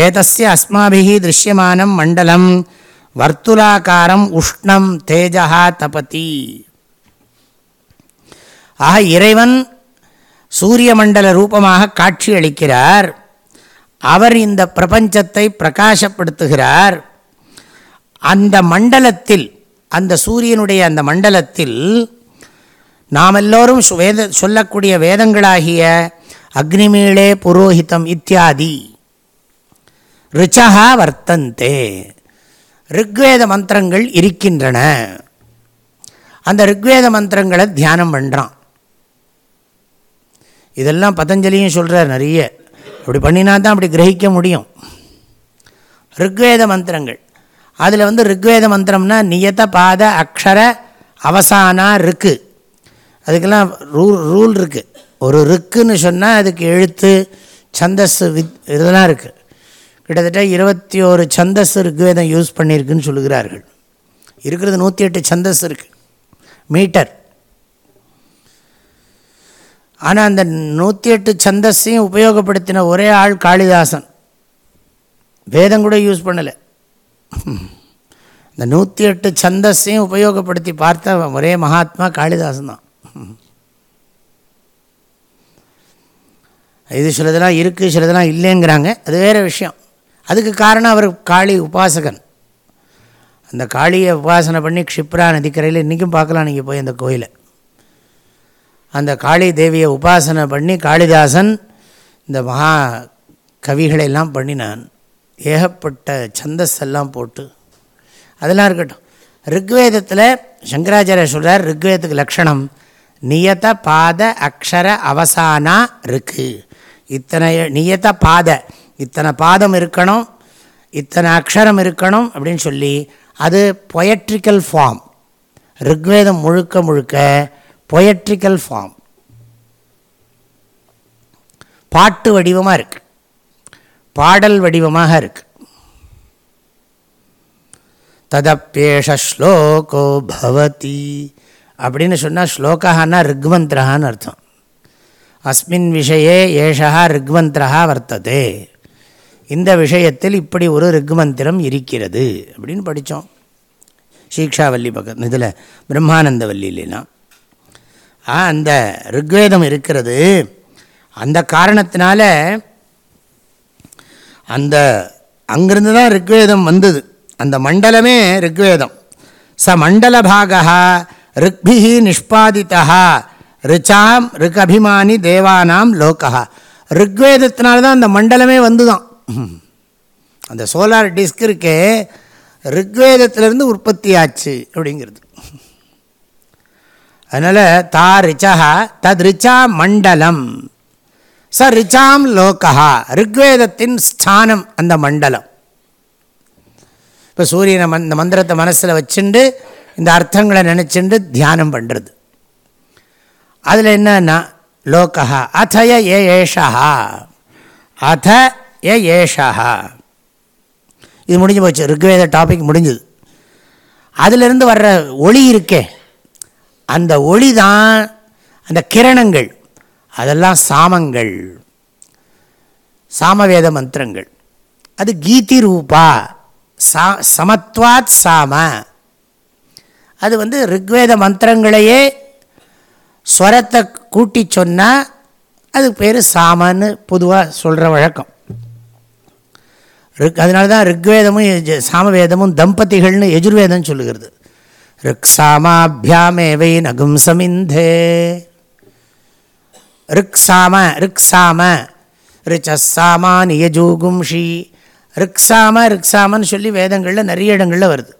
S1: ஏதஸ்ய அஸ்மாபிகி திருஷ்யமானம் மண்டலம் வர்த்துலாக்காரம் உஷ்ணம் தேஜா தபதி. ஆக இறைவன் சூரிய மண்டல ரூபமாக காட்சி அளிக்கிறார் அவர் இந்த பிரபஞ்சத்தை பிரகாசப்படுத்துகிறார். அந்த மண்டலத்தில் அந்த சூரியனுடைய அந்த மண்டலத்தில் நாம் எல்லோரும் வேத சொல்லக்கூடிய வேதங்களாகிய அக்னிமீளே புரோஹிதம் இத்தியாதி. ரிச்சகா வர்த்தந்தே. ரிக்வேத மந்திரங்கள் இருக்கின்றன. அந்த ரிக்வேத மந்திரங்களை தியானம் பண்ணுறான் இதெல்லாம் பதஞ்சலியும் சொல்கிறார் நிறைய. அப்படி பண்ணினா தான் அப்படி கிரகிக்க முடியும். ருக்வேத மந்திரங்கள். அதில் வந்து ருக்வேத மந்திரம்னா நியத பாத அக்ஷர அவசானா ருக்கு. அதுக்கெல்லாம் ரூல் ரூல் இருக்குது ஒரு ருக்குன்னு சொன்னால் அதுக்கு எழுத்து சந்தஸ் வித் இதெல்லாம் இருக்குது கிட்டத்தட்ட இருபத்தி ஒரு சந்தஸ் ருக்வேதம் யூஸ் பண்ணியிருக்குன்னு சொல்லுகிறார்கள். இருக்கிறது நூற்றி எட்டு சந்தஸ் இருக்குது மீட்டர். ஆனால் அந்த நூற்றி எட்டு சந்தஸையும் உபயோகப்படுத்தின ஒரே ஆள் காளிதாசன். வேதம் கூட யூஸ் பண்ணலை. இந்த நூற்றி எட்டு சந்தஸையும் உபயோகப்படுத்தி பார்த்த ஒரே மகாத்மா காளிதாசன் தான். இது சிலதெல்லாம் இருக்குது சிலதெல்லாம் இல்லைங்கிறாங்க. அது வேறு விஷயம். அதுக்கு காரணம் அவர் காளி உபாசகன். அந்த காளியை உபாசனை பண்ணி க்ஷிப்ரா நதிக்கரையில் இன்றைக்கும் பார்க்கலாம். நீங்கள் போய் அந்த கோயிலை. அந்த காளி தேவியை உபாசனை பண்ணி காளிதாசன் இந்த மகா கவிகளெல்லாம் பண்ணினான். ஏகப்பட்ட சந்தஸ் எல்லாம் போட்டு. அதெல்லாம் இருக்கட்டும். ரிக்வேதத்தில் சங்கராச்சாரிய சொல்கிறார் ரிக்வேதத்துக்கு லக்ஷணம் நியத பாத அக்ஷர அவசானா இருக்கு இத்தனை நியத பாத இத்தனை பாதம் இருக்கணும் இத்தனை அக்ஷரம் இருக்கணும் அப்படின்னு சொல்லி அது பொயட்ரிக்கல் ஃபார்ம் ரிக்வேதம் முழுக்க முழுக்க பொயட்ரிக்கல் ஃபார்ம் பாட்டு வடிவமாக இருக்கு. பாடல் வடிவமாக இருக்கு. ததப்பேஷ ஸ்லோகோ பவதி. அப்படின்னு சொன்னால் ஸ்லோகான்னா ரிக்மந்திரஹான்னு அர்த்தம். அஸ்மின் விஷயே ஏஷா ரிக்மந்திரா வர்த்ததே. இந்த விஷயத்தில் இப்படி ஒரு ரிக்மந்திரம் இருக்கிறது அப்படின்னு படித்தோம் சீக்ஷாவல்லி பக்கம் இதில் பிரம்மானந்தவல்லிலாம் அந்த ருக்வேதம் இருக்கிறது. அந்த காரணத்தினால அந்த அங்கிருந்து தான் ருக்வேதம் வந்தது. அந்த மண்டலமே ருக்வேதம். ச மண்டல பாகா ருக்பிஹி நிஷ்பாதித்தா ரிச்சாம் அபிமானி தேவானாம் லோகா ருக்வேதத்தினால்தான் அந்த மண்டலமே வந்துதான். அந்த சோலார் டிஸ்க் இருக்கே ரிக்வேதத்திலிருந்து உற்பத்தி ஆச்சு அப்படிங்கிறது. அதனால் தா ரிச்சா தத் ரிச்சா மண்டலம். ச ரிச்சாம் லோகா ரிக்வேதத்தின் ஸ்தானம் அந்த மண்டலம். இப்போ சூரியனை மந் இந்த மந்திரத்தை மனசில் வச்சுண்டு இந்த அர்த்தங்களை நினச்சிண்டு தியானம் பண்ணுறது அதில் என்னன்னா லோகா அத்தய ஏ ஏஷா அத ஏ ஏஷா இது முடிஞ்சு போச்சு. ரிக்வேத டாபிக் முடிஞ்சுது. அதிலிருந்து வர்ற ஒளி இருக்கே. அந்த ஒளி தான் அந்த கிரணங்கள் அதெல்லாம் சாமங்கள். சாமவேத மந்திரங்கள். அது கீதி ரூபா சா சமத்வாத் சாம. அது வந்து ரிக்வேத மந்திரங்களையே ஸ்வரத்தை கூட்டி சொன்னால் அதுக்கு பேர் சாமன்னு பொதுவாக சொல்கிற வழக்கம். ரிக் அதனால தான் ரிக்வேதமும் சாமவேதமும் தம்பதிகள்னு எஜுர்வேதம் சொல்லுகிறது. ரிக் சாமாபியாமேவை நகும் சமிந்தே ரிக் சாம ரிக் சாம நியஜூகும்ஷி ரிக் சாம ரிக் சாமன்னு சொல்லி வேதங்களில் நிறைய இடங்களில் வருது.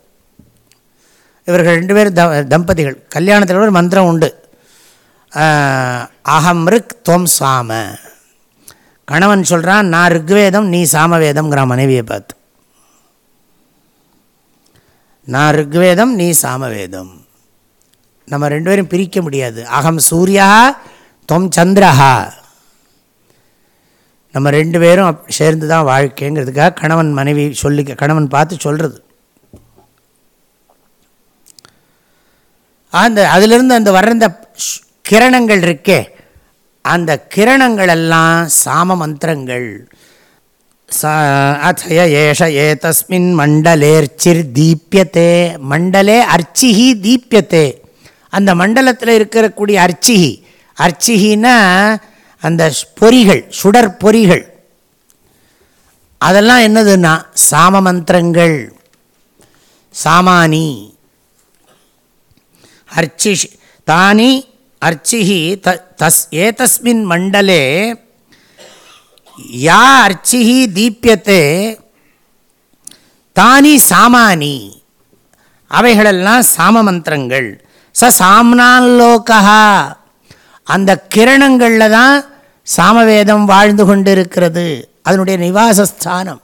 S1: இவர்கள் ரெண்டு பேரும் த தம்பதிகள். கல்யாணத்தில் ஒரு மந்திரம் உண்டு. அகம் ரிக் துவம் சாம. கணவன் சொல்கிறான் நான் ரிக்வேதம் நீ சாமவேதம்ங்கிற மனைவியை பார்த்து. நான் ருக்வேதம் நீ சாமவேதம். நம்ம ரெண்டு பேரும் பிரிக்க முடியாது. அகம் சூர்யா தொம் சந்திரஹா. நம்ம ரெண்டு பேரும் சேர்ந்து தான் வாழ்க்கைங்கிறதுக்காக கணவன் மனைவி சொல்லி கணவன் பார்த்து சொல்கிறது அந்த அதிலிருந்து அந்த வர்ற அந்த கிரணங்கள் இருக்கே அந்த கிரணங்கள் எல்லாம் சாம மந்திரங்கள். அத்தய ஏஷ ஏதஸ்மின் மண்டலேர்ச்சிர் தீப்யத்தே மண்டலே அர்ச்சிஹி தீப்யத்தே அந்த மண்டலத்தில் இருக்கக்கூடிய அர்ச்சிஹி அர்ச்சிஹின்னா அந்த பொறிகள் சுடர் பொறிகள்। அதெல்லாம் என்னதுன்னா சாம மந்திரங்கள் சாமானி அர்ச்சிஷ் தானி அர்ச்சிஹி த தஸ் ஏதஸ்மின் மண்டலே யா அர்ச்சிஹி தீப்யத்தே? தானி சாமானி. அவைகளெல்லாம் சாம மந்திரங்கள். ச சாம்னால்லோகா அந்த கிரணங்களில் தான் சாமவேதம் வாழ்ந்து கொண்டிருக்கிறது. அதனுடைய நிவாசஸ்தானம்.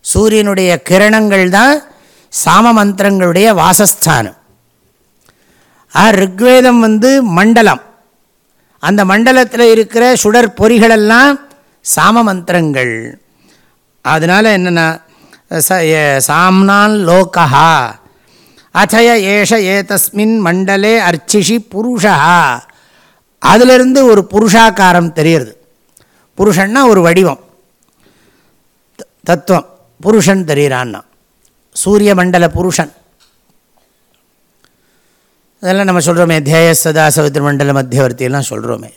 S1: சூரியனுடைய கிரணங்கள் தான் சாம மந்திரங்களுடைய வாசஸ்தானம். ஆ ரிக்வேதம் வந்து மண்டலம். அந்த மண்டலத்தில் இருக்கிற சுடர் பொறிகளெல்லாம் சாம மந்திரங்கள் அதனால் என்னென்னா ச சாம்னான் லோகா அச்சய ஏஷ ஏதஸ்மின் மண்டலே அர்ச்சிஷி புருஷா அதிலிருந்து ஒரு புருஷாக்காரம் தெரியுது புருஷன்னா ஒரு வடிவம். தத்துவம். புருஷன் தெரிகிறான்னா சூரிய மண்டல புருஷன். அதெல்லாம் நம்ம சொல்கிறோமே தேய சதா சவித்திர மண்டல மத்தியவர்த்தியெல்லாம் சொல்கிறோமே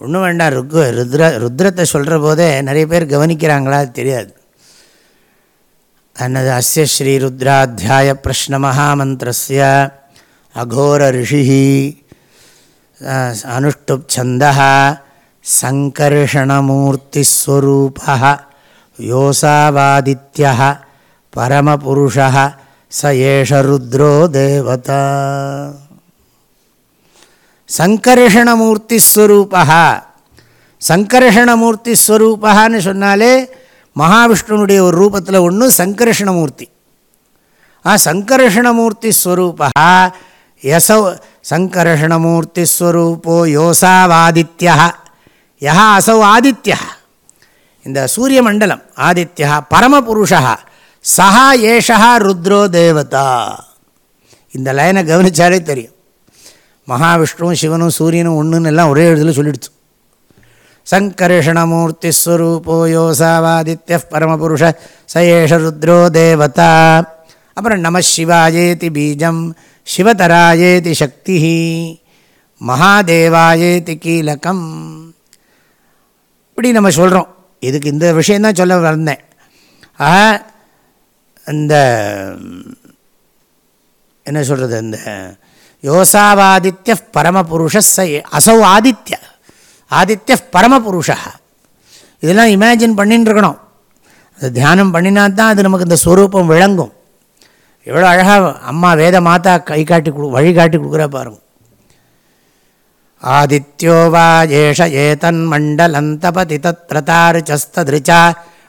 S1: ஒன்றும் வேண்டாம். ருக் ருத்ர ருத்ரத்தை சொல்கிற போதே நிறைய பேர் கவனிக்கிறாங்களா அது தெரியாது. அன்னது அஸ்ய ஸ்ரீ ருத்ராத்தியாய பிரஷ்ன மகாமந்திரஸ்ய அகோர ரிஷி அனுஷ்டுப் சந்த சங்கர்ஷணமூர்த்திஸ்வரூப யோசாவாதித்ய பரமபுருஷ ச ஏஷ ருத்ரோ தேவதா। சங்கர்ஷணமூர்த்திஸ்வரூபா சங்கர்ஷணமூர்த்திஸ்வரூபான்னு சொன்னாலே மகாவிஷ்ணுனுடைய ஒரு ரூபத்தில் ஒன்று சங்கர்ஷணமூர்த்தி. ஆ சங்கர்ஷணமூர்த்தி ஸ்வரூபா யசௌ சங்கர்ஷணமூர்த்தி ஸ்வரூபோ யோசாவாதித்யா யா அசௌ ஆதித்யா இந்த சூரிய மண்டலம் ஆதித்யா பரமபுருஷா சஹா ஏஷா ருத்ரோ தேவதா. இந்த லைனை கவனித்தாலே தெரியும். மகாவிஷ்ணுவும் சிவனும் சூரியனும் ஒன்றுன்னு எல்லாம் ஒரே இடத்துல சொல்லிடுச்சு. சங்கர்ஷணமூர்த்தி ஸ்வரூபோ யோசாவாதித்ய பரமபுருஷ சயேஷ ருத்ரோ தேவதா. அப்புறம் நம சிவாயேதி பீஜம் சிவதராயேதி சக்தி மகாதேவாயேதி கீலகம். இப்படி நம்ம சொல்கிறோம் இதுக்கு இந்த விஷயந்தான் சொல்ல வந்தேன். ஆக இந்த என்ன சொல்கிறது இந்த யோசாவாதித்ய பரமபுருஷ ச அசௌ ஆதித்ய. ஆதித்ய பரமபுருஷா. இதெல்லாம் இமேஜின் பண்ணின்னு இருக்கணும் அது தியானம் பண்ணினா தான் அது நமக்கு இந்த ஸ்வரூபம் விளங்கும். எவ்வளோ அழகாக அம்மா வேத மாதா கை காட்டி கொடு வழி காட்டி கொடுக்குறா பாருங்க. ஆதித்யோ வா ஏஷ ஏதன் மண்டலந்தபதி தத்ரதாருச்சஸ்ததிருச்சா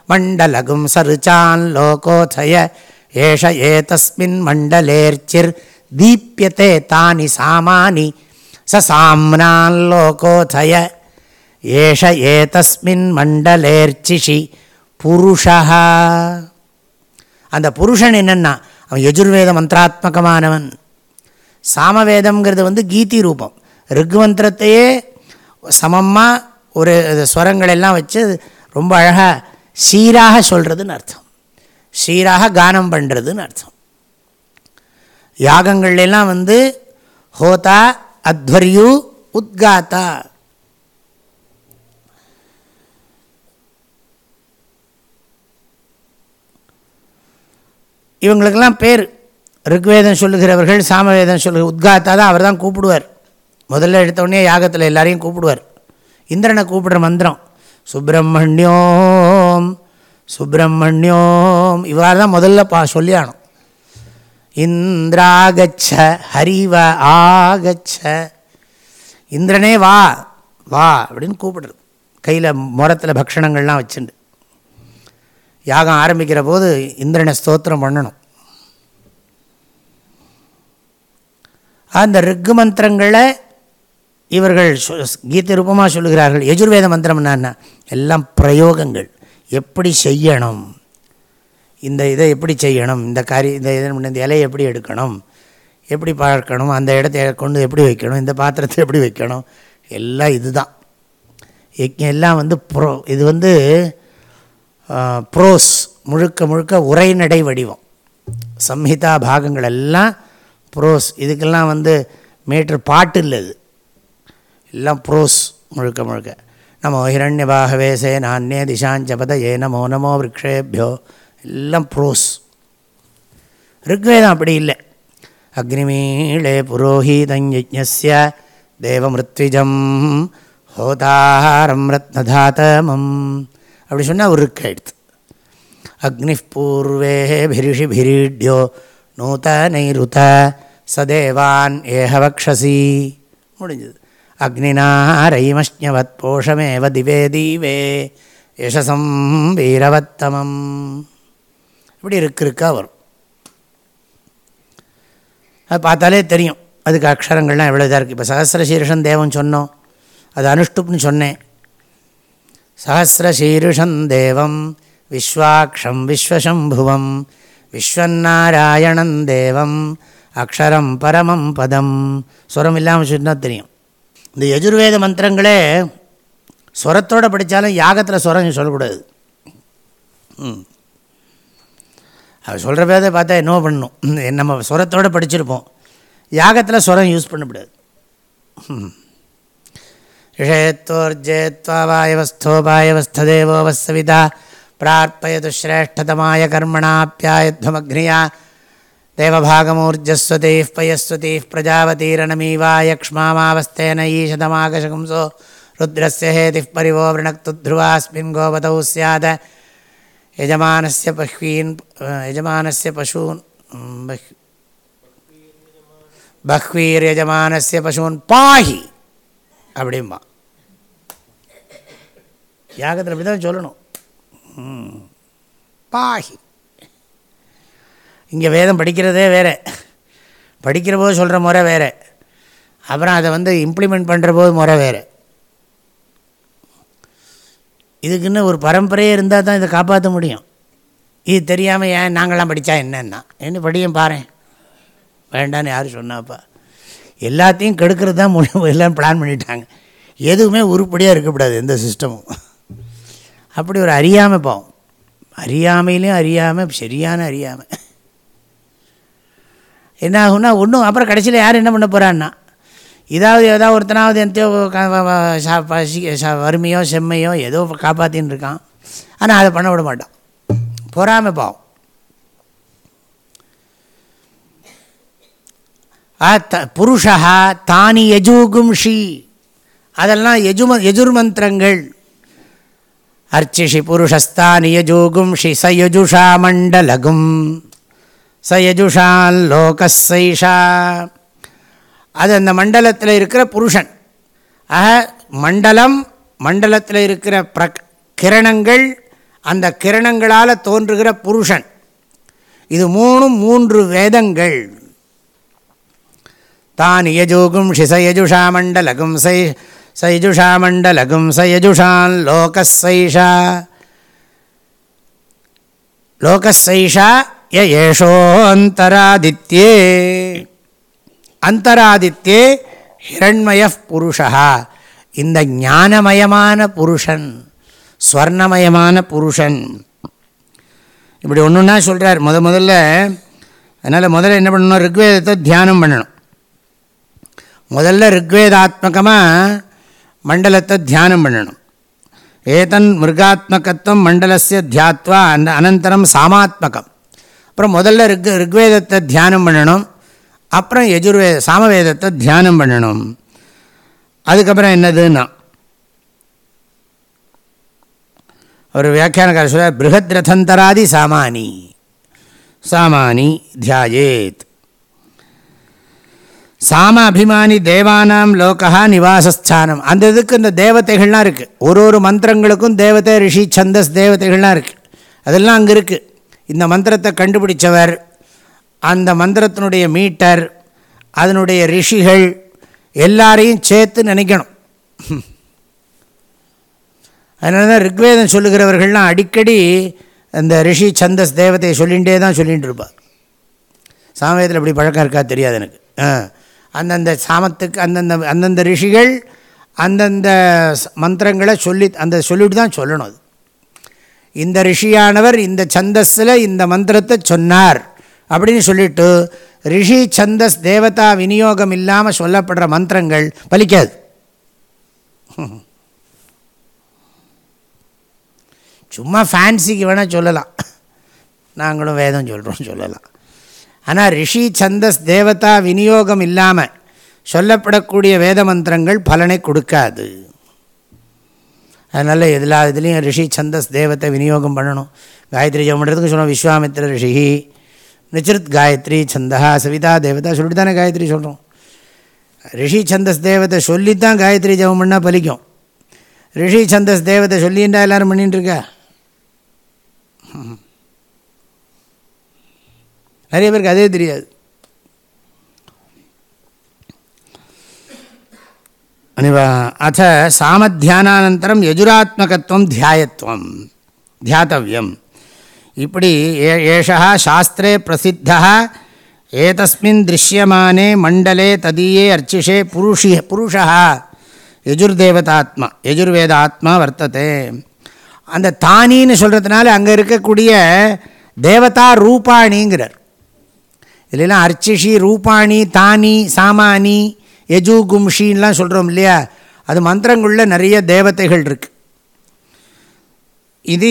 S1: மண்டலகும் சருச்சான் லோகோதய. ஏஷ ஏதஸ்மின் மண்டலேர்ச்சிர் தீபியத்தே தானி சாமானி ச சாம்னான் லோகோதய ஏஷ ஏதஸ்மின் மண்டலேர்ச்சிஷி புருஷா அந்த புருஷன் என்னென்னா அவன் யஜுர்வேத மந்திராத்மகமானவன். சாமவேதம்ங்கிறது வந்து கீதி ரூபம். ரிக்மந்திரத்தையே சமமாக ஒரு ஸ்வரங்கள் எல்லாம் வச்சு ரொம்ப அழகாக சீராக சொல்கிறதுன்னு அர்த்தம். சீராக கானம் பண்ணுறதுன்னு அர்த்தம். யாகங்கள்லாம் வந்து ஹோதா அத்வரியு உத்காத்தா இவங்களுக்கெல்லாம் பேர். ருக்வேதம் சொல்லுகிறவர்கள் சாமவேதம் சொல்லுகிற உத்காத்தா தான் அவர் தான் கூப்பிடுவார். முதல்ல எடுத்தவுடனே யாகத்தில் எல்லாரையும் கூப்பிடுவார். இந்திரனை கூப்பிடுற மந்திரம் சுப்பிரமணியோம் சுப்பிரமணியோம். இவரால் தான் முதல்ல பா சொல்லியானோம் இந்திராகச்ச ஹரிவ ஆகச்ச. இந்திரனே வா வா அப்படின்னு கூப்பிடுறது. கையில் முரத்தில் பக்ஷணங்கள்லாம் வச்சுண்டு. யாகம் ஆரம்பிக்கிற போது இந்திரனை ஸ்தோத்திரம் பண்ணணும். அந்த ரிக்கு மந்திரங்களை இவர்கள் கீதை ரூபமாக சொல்லுகிறார்கள். யஜுர்வேத மந்திரம் என்னன்னா எல்லாம் பிரயோகங்கள். எப்படி செய்யணும்? இந்த இதை எப்படி செய்யணும்? இந்த காரி இந்த இதை இந்த இலையை எப்படி எடுக்கணும்? எப்படி பார்க்கணும்? அந்த இடத்த கொண்டு எப்படி வைக்கணும்? இந்த பாத்திரத்தை எப்படி வைக்கணும்? எல்லாம் இதுதான். தான் எல்லாம் வந்து ப்ரோ இது வந்து ப்ரோஸ் முழுக்க முழுக்க உரைநடை வடிவம். சம்ஹிதா பாகங்கள் எல்லாம் ப்ரோஸ். இதுக்கெல்லாம் வந்து மீட்ரு பாட்டு இல்லை இது. எல்லாம் ப்ரோஸ் முழுக்க முழுக்க. நமோ ஹிரண்யபாகவே சே நானே திசாஞ்சபத ஏ நமோ நமோ விரக்ஷேபியோ எல்லாம் ப்ரோஸ் ருக்வேதம் அப்படி இல்லை. அக்னிமீளே புரோஹீதஞ்சஸ்ய தேவமிருத்விஜம் ஹோதாரம் ரத்னதாத்தமம். அப்படி சொன்னால் ஒரு ருக்காயிடுது அக்னி பூர்வே பிரிஷிபிரீட்யோ நூதனைருத சதேவான் ஏஹவக்ஷசி முடிஞ்சது. அக்னினா ரைமஷ்யவத் போஷமேவ திவே தீவே யசசம் வீரவத்தமம். இப்படி இருக்கு இருக்கா வரும். அது பார்த்தாலே தெரியும். அதுக்கு அக்ஷரங்கள்லாம் எவ்வளோ இதாக இருக்குது இப்போ சகசிரசீர்ஷன் தேவன் சொன்னோம். அது அனுஷ்டுப்னு சொன்னேன். சஹசிரசீருஷம் தேவம் விஸ்வாக்ஷம் விஸ்வசம்புவம் விஸ்வநாராயணன் தேவம் அக்ஷரம் பரமம் பதம். ஸ்வரம் இல்லாமல் சொன்னால் தெரியும். இந்த யஜுர்வேத மந்திரங்களே ஸ்வரத்தோடு படித்தாலும் யாகத்தில் ஸ்வரம் சொல்லக்கூடாது. ம். அவர் சொல்கிற பேதை பார்த்தா என்ன பண்ணணும். நம்ம சுரத்தோடு படிச்சிருப்போம். யாகத்தில் சுரம் யூஸ் பண்ணக்கூடாது ஷேத்தோர்ஜேத்வாயவஸ்தோ பாயவஸ்தேவோ வசவிதா பிரார்ப்பயது ஸ்ரேஷ்டதமாய கர்மணாப்பியாயத்வமக்னியா தேவபாகமூர்ஜஸ்வதீ பயஸ்வதீ பிரஜாவதீரணமீவா யக்ஷ்மாமாவஸ்தேன ஈஷதமாகசகும்சோ ருத்ரஸ்ய ஹேதி பரிவோ விரணக்து த்ருவாஸ்மின் கோபதௌ சியாத यजमानस्य बह्वीन् यजमानस्य पशून् बह् बह्वीर्यजमानस्य पशून् पाहि அப்படிம்பா யாகத்தில் அப்படி தான் சொல்லணும் பாஹி இங்கே வேதம் படிக்கிறதே வேறு படிக்கிற போது சொல்கிற முறை வேறு அப்புறம் அதை வந்து இம்ப்ளிமெண்ட் பண்ணுற போது முறை வேறு இதுக்குன்னு ஒரு பரம்பரையே இருந்தால் தான் இதை காப்பாற்ற முடியும். இது தெரியாமல் ஏன் நாங்களாம் படித்தா என்னன்னா? என்ன படியும் பாரு. வேண்டான்னு யார் சொன்னாப்பா? எல்லாத்தையும் கெடுக்கிறது தான் முடியும் எல்லாம் பிளான் பண்ணிட்டாங்க. எதுவுமே உருப்படியாக இருக்கக்கூடாது எந்த சிஸ்டமும் அப்படி ஒரு அறியாமல் பாவம். அறியாமையிலையும் அறியாமல் சரியான அறியாமை. என்ன ஆகும்னா ஒன்றும் அப்புறம் கடைசியில் யார் என்ன பண்ண போகிறான்னா இதாவது ஏதாவது ஒருத்தனாவது எந்தையோ வறுமையோ செம்மையோ ஏதோ காப்பாற்றின்னு இருக்கான். ஆனால் அதை பண்ண விட மாட்டான். பொறாமை பாவம். புருஷா தானி யஜூகும்ஷி அதெல்லாம் யஜும எஜுர்மந்திரங்கள் அர்ச்சிஷி புருஷஸ்தானி யஜூகும்ஷி ச யஜுஷா மண்டலகும். ச யஜுஷான் லோகசைஷா அது அந்த மண்டலத்தில் இருக்கிற புருஷன். ஆக மண்டலம் மண்டலத்தில் இருக்கிற பிர கிரணங்கள் அந்த கிரணங்களால் தோன்றுகிற புருஷன். இது மூணும் மூன்று வேதங்கள். தான் யஜூகும் ஷிசயஜுஷா மண்டலகும் சை சயஜுஷா மண்டலகும் சயஜுஷான் லோகசைஷா. லோகசைஷா ய அந்தராதித்தே ஹிரண்மய புருஷா. இந்த ஞானமயமான புருஷன் ஸ்வர்ணமயமான புருஷன். இப்படி ஒன்று ஒன்றா சொல்கிறார் முத முதல்ல அதனால் முதல்ல என்ன பண்ணணும்? ரிக்வேதத்தை தியானம் பண்ணணும். முதல்ல ரிக்வேதாத்மகமாக மண்டலத்தை தியானம் பண்ணணும். ஏதன் மிருகாத்மகத்துவம் மண்டலசிய தியாத்வா அந்த அனந்தரம் சாமாத்மகம். அப்புறம் முதல்ல ரிக் ரிக்வேதத்தை தியானம் பண்ணணும். அப்புறம் யஜுர்வேத சாமவேதத்தை தியானம் பண்ணணும். அதுக்கப்புறம் என்னதுன்னா ஒரு வியாக்கியானக்கார சொல்ல பிருகத் ரதந்தராதி சாமானி சாமானி தியாயேத். சாம அபிமானி தேவானாம் லோகா நிவாசஸ்தானம். அந்த இதுக்கு இந்த தேவதைகள்லாம் இருக்குது ஒரு ஒரு மந்திரங்களுக்கும் தேவதை ரிஷி சந்தஸ் தேவதைகள்லாம் இருக்குது அதெல்லாம் அங்கே இருக்குது இந்த மந்திரத்தை கண்டுபிடிச்சவர் அந்த மந்திரத்தினுடைய மீட்டர் அதனுடைய ரிஷிகள் எல்லாரையும் சேர்த்து நினைக்கணும். அதனால தான் ரிக்வேதம் சொல்லுகிறவர்கள்லாம் அடிக்கடி அந்த ரிஷி சந்தஸ் தேவதையை சொல்லிகிட்டே தான் சொல்லிகிட்டு இருப்பார் சாமயத்தில் அப்படி பழக்கம் இருக்கா தெரியாது எனக்கு. ஆ. அந்தந்த சாமத்துக்கு அந்தந்த அந்தந்த ரிஷிகள் அந்தந்த மந்திரங்களை சொல்லி அந்த சொல்லிட்டு தான் சொல்லணும் அது. இந்த ரிஷியானவர் இந்த சந்தஸில் இந்த மந்திரத்தை சொன்னார். அப்படின்னு சொல்லிட்டு ரிஷி சந்தஸ் தேவதா விநியோகம் இல்லாமல் சொல்லப்படுற மந்திரங்கள் பலிக்காது. சும்மா ஃபேன்சிக்கு வேணால் சொல்லலாம். நாங்களும் வேதம் சொல்கிறோம் சொல்லலாம். ஆனால் ரிஷி சந்தஸ் தேவதா விநியோகம் இல்லாமல் சொல்லப்படக்கூடிய வேத மந்திரங்கள் பலனை கொடுக்காது. அதனால் எல்லா இதுலேயும் ரிஷி சந்தஸ் தேவத்தை விநியோகம் பண்ணணும். காயத்ரி ஜெபம் பண்ணுறதுக்கு சொன்னோம் விஸ்வாமித்ர ரிஷி. நிச்சிருத் காயத்ரி சந்தா சவிதா தேவதா சொல்லிட்டு தானே காயத்ரி சொல்கிறோம் ரிஷி சந்தஸ் தேவத்தை சொல்லித்தான் காயத்ரி ஜபம் பண்ணால் பலிக்கும். ரிஷி சந்தஸ் தேவதை சொல்லின்றா எல்லாரும் பண்ணிட்டுருக்கா நிறைய பேருக்கு அதே தெரியாது. அத அத்த சாமத்தியானானந்தரம் யஜுராத்மகத்துவம் தியாயத்துவம் தியாத்தவியம். இப்படி ஏ ஏஷா சாஸ்திரே பிரசித்தா ஏதஸ்மின் திருஷ்யமானே மண்டலே ததியே அர்ச்சிஷே புருஷி புருஷா யஜுர்தேவதாத்மா யஜுர்வேத ஆத்மா வர்த்ததே. அந்த தானின்னு சொல்கிறதுனால அங்கே இருக்கக்கூடிய தேவதா ரூபாணிங்கிறார். இதுலாம் அர்ச்சிஷி ரூபாணி தானி சாமானி யஜு கும்ஷின்லாம் சொல்கிறோம் இல்லையா? அது மந்திரங்களில் நிறைய தேவதைகள் இருக்குது இது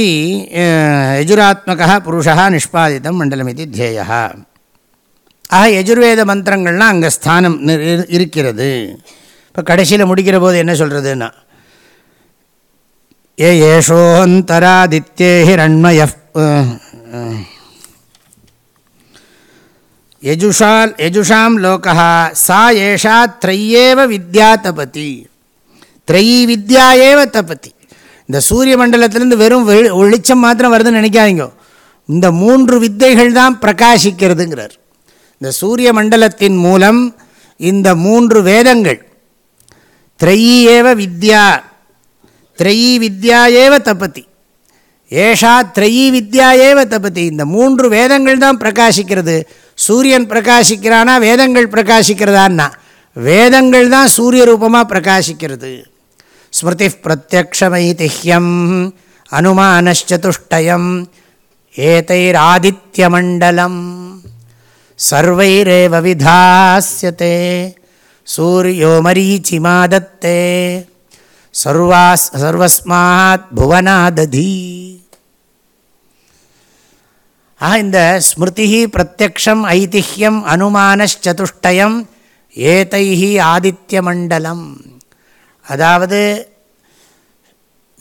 S1: யஜுராத்மகா புருஷா நிஷ்பாதித்தம் மண்டலம் இது தியேயா ஆக யஜுர்வேத மந்திரங்கள்லாம் அங்கே ஸ்தானம் இருக்கிறது. இப்போ கடைசியில் முடிக்கிற போது என்ன சொல்கிறதுன்னா ஏ ஏஷோந்தராதித்யே ஹிரண்மய யஜுஷால் யஜுஷாம் லோகா சா ஏஷா த்ரையேவ வித்யா தபதி த்ரையி வித்யா ஏவ தபதி. இந்த சூரிய மண்டலத்திலேருந்து வெறும் வெளி- வெளிச்சம் மாத்திரம் வருதுன்னு நினைக்காதீங்க. இந்த மூன்று வித்தைகள் தான் பிரகாசிக்கிறதுங்கிறார். இந்த சூரிய மண்டலத்தின் மூலம் இந்த மூன்று வேதங்கள் திரையேவ வித்யா த்ரையி வித்யா ஏவ தபதி ஏஷா திரையீ வித்யா ஏவ தப்பத்தி இந்த மூன்று வேதங்கள் தான் பிரகாசிக்கிறது. சூரியன் பிரகாசிக்கிறானா வேதங்கள் பிரகாசிக்கிறதான்னா வேதங்கள் தான் சூரிய ரூபமாக பிரகாசிக்கிறது. ஸ்மிருதி பிரத்யக்ஷமைதிஹ்யம் அனுமானச்சதுஷ்டயம் ஏதைராதித்யமண்டலம் சர்வைரேவ விதாஸ்யதே சூரியோ மரீச்சிமாதத்தே சர்வாஸ் சர்வஸ்மாத் புவனாததி ஆ இந்த ஸ்மிருதி பிரத்யக்ஷம் ஐதிஹ்யம் அனுமானச்சதுஷ்டயம் ஏதைஹி ஆதித்யமண்டலம் அதாவது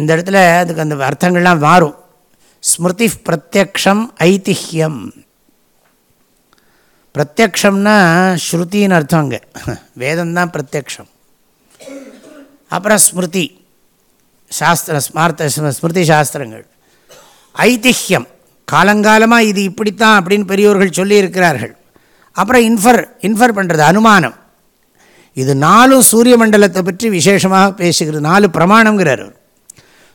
S1: இந்த இடத்துல அதுக்கு அந்த அர்த்தங்கள்லாம் மாறும். ஸ்மிருதி பிரத்யக்ஷம் ஐதிஹ்யம். பிரத்யக்ஷம்னா ஸ்ருதின்னு அர்த்தம் அங்கே. வேதம்தான் பிரத்யக்ஷம். அப்புறம் ஸ்மிருதி. சாஸ்திர ஸ்மார்த்த ஸ்மிருதி சாஸ்திரங்கள். ஐதிஹ்யம். காலங்காலமாக இது இப்படித்தான் அப்படின்னு பெரியோர்கள் சொல்லியிருக்கிறார்கள். அப்புறம் இன்ஃபர் இன்ஃபர் பண்ணுறது அனுமானம். இது நாலும் சூரிய மண்டலத்தை பற்றி விசேஷமாக பேசுகிறது. நாலு பிரமாணங்கிறார் அவர்.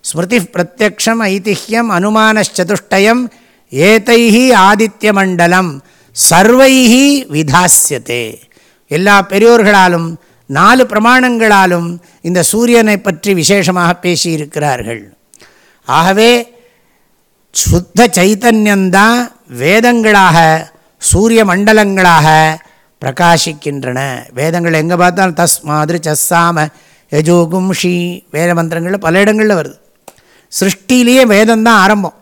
S1: ஸ்மிருதி பிரத்யக்ஷம் ஐதிஹ்யம் அனுமானச்சதுஷ்டயம் ஏதைஹி ஆதித்ய மண்டலம் சர்வைஹி விதாசியத்தே எல்லா பெரியோர்களாலும் நாலு பிரமாணங்களாலும் இந்த சூரியனை பற்றி விசேஷமாக பேசியிருக்கிறார்கள். ஆகவே சுத்த சைத்தன்யந்தான் வேதங்களாக சூரிய மண்டலங்களாக பிரகாசிக்கின்றன. வேதங்கள் எங்கே பார்த்தாலும் தஸ் மாதிரி சஸ்ஸாம யஜோகும்ஷி வேத மந்திரங்களில் பல இடங்களில் வருது. சிருஷ்டிலேயே வேதம்தான் ஆரம்பம்.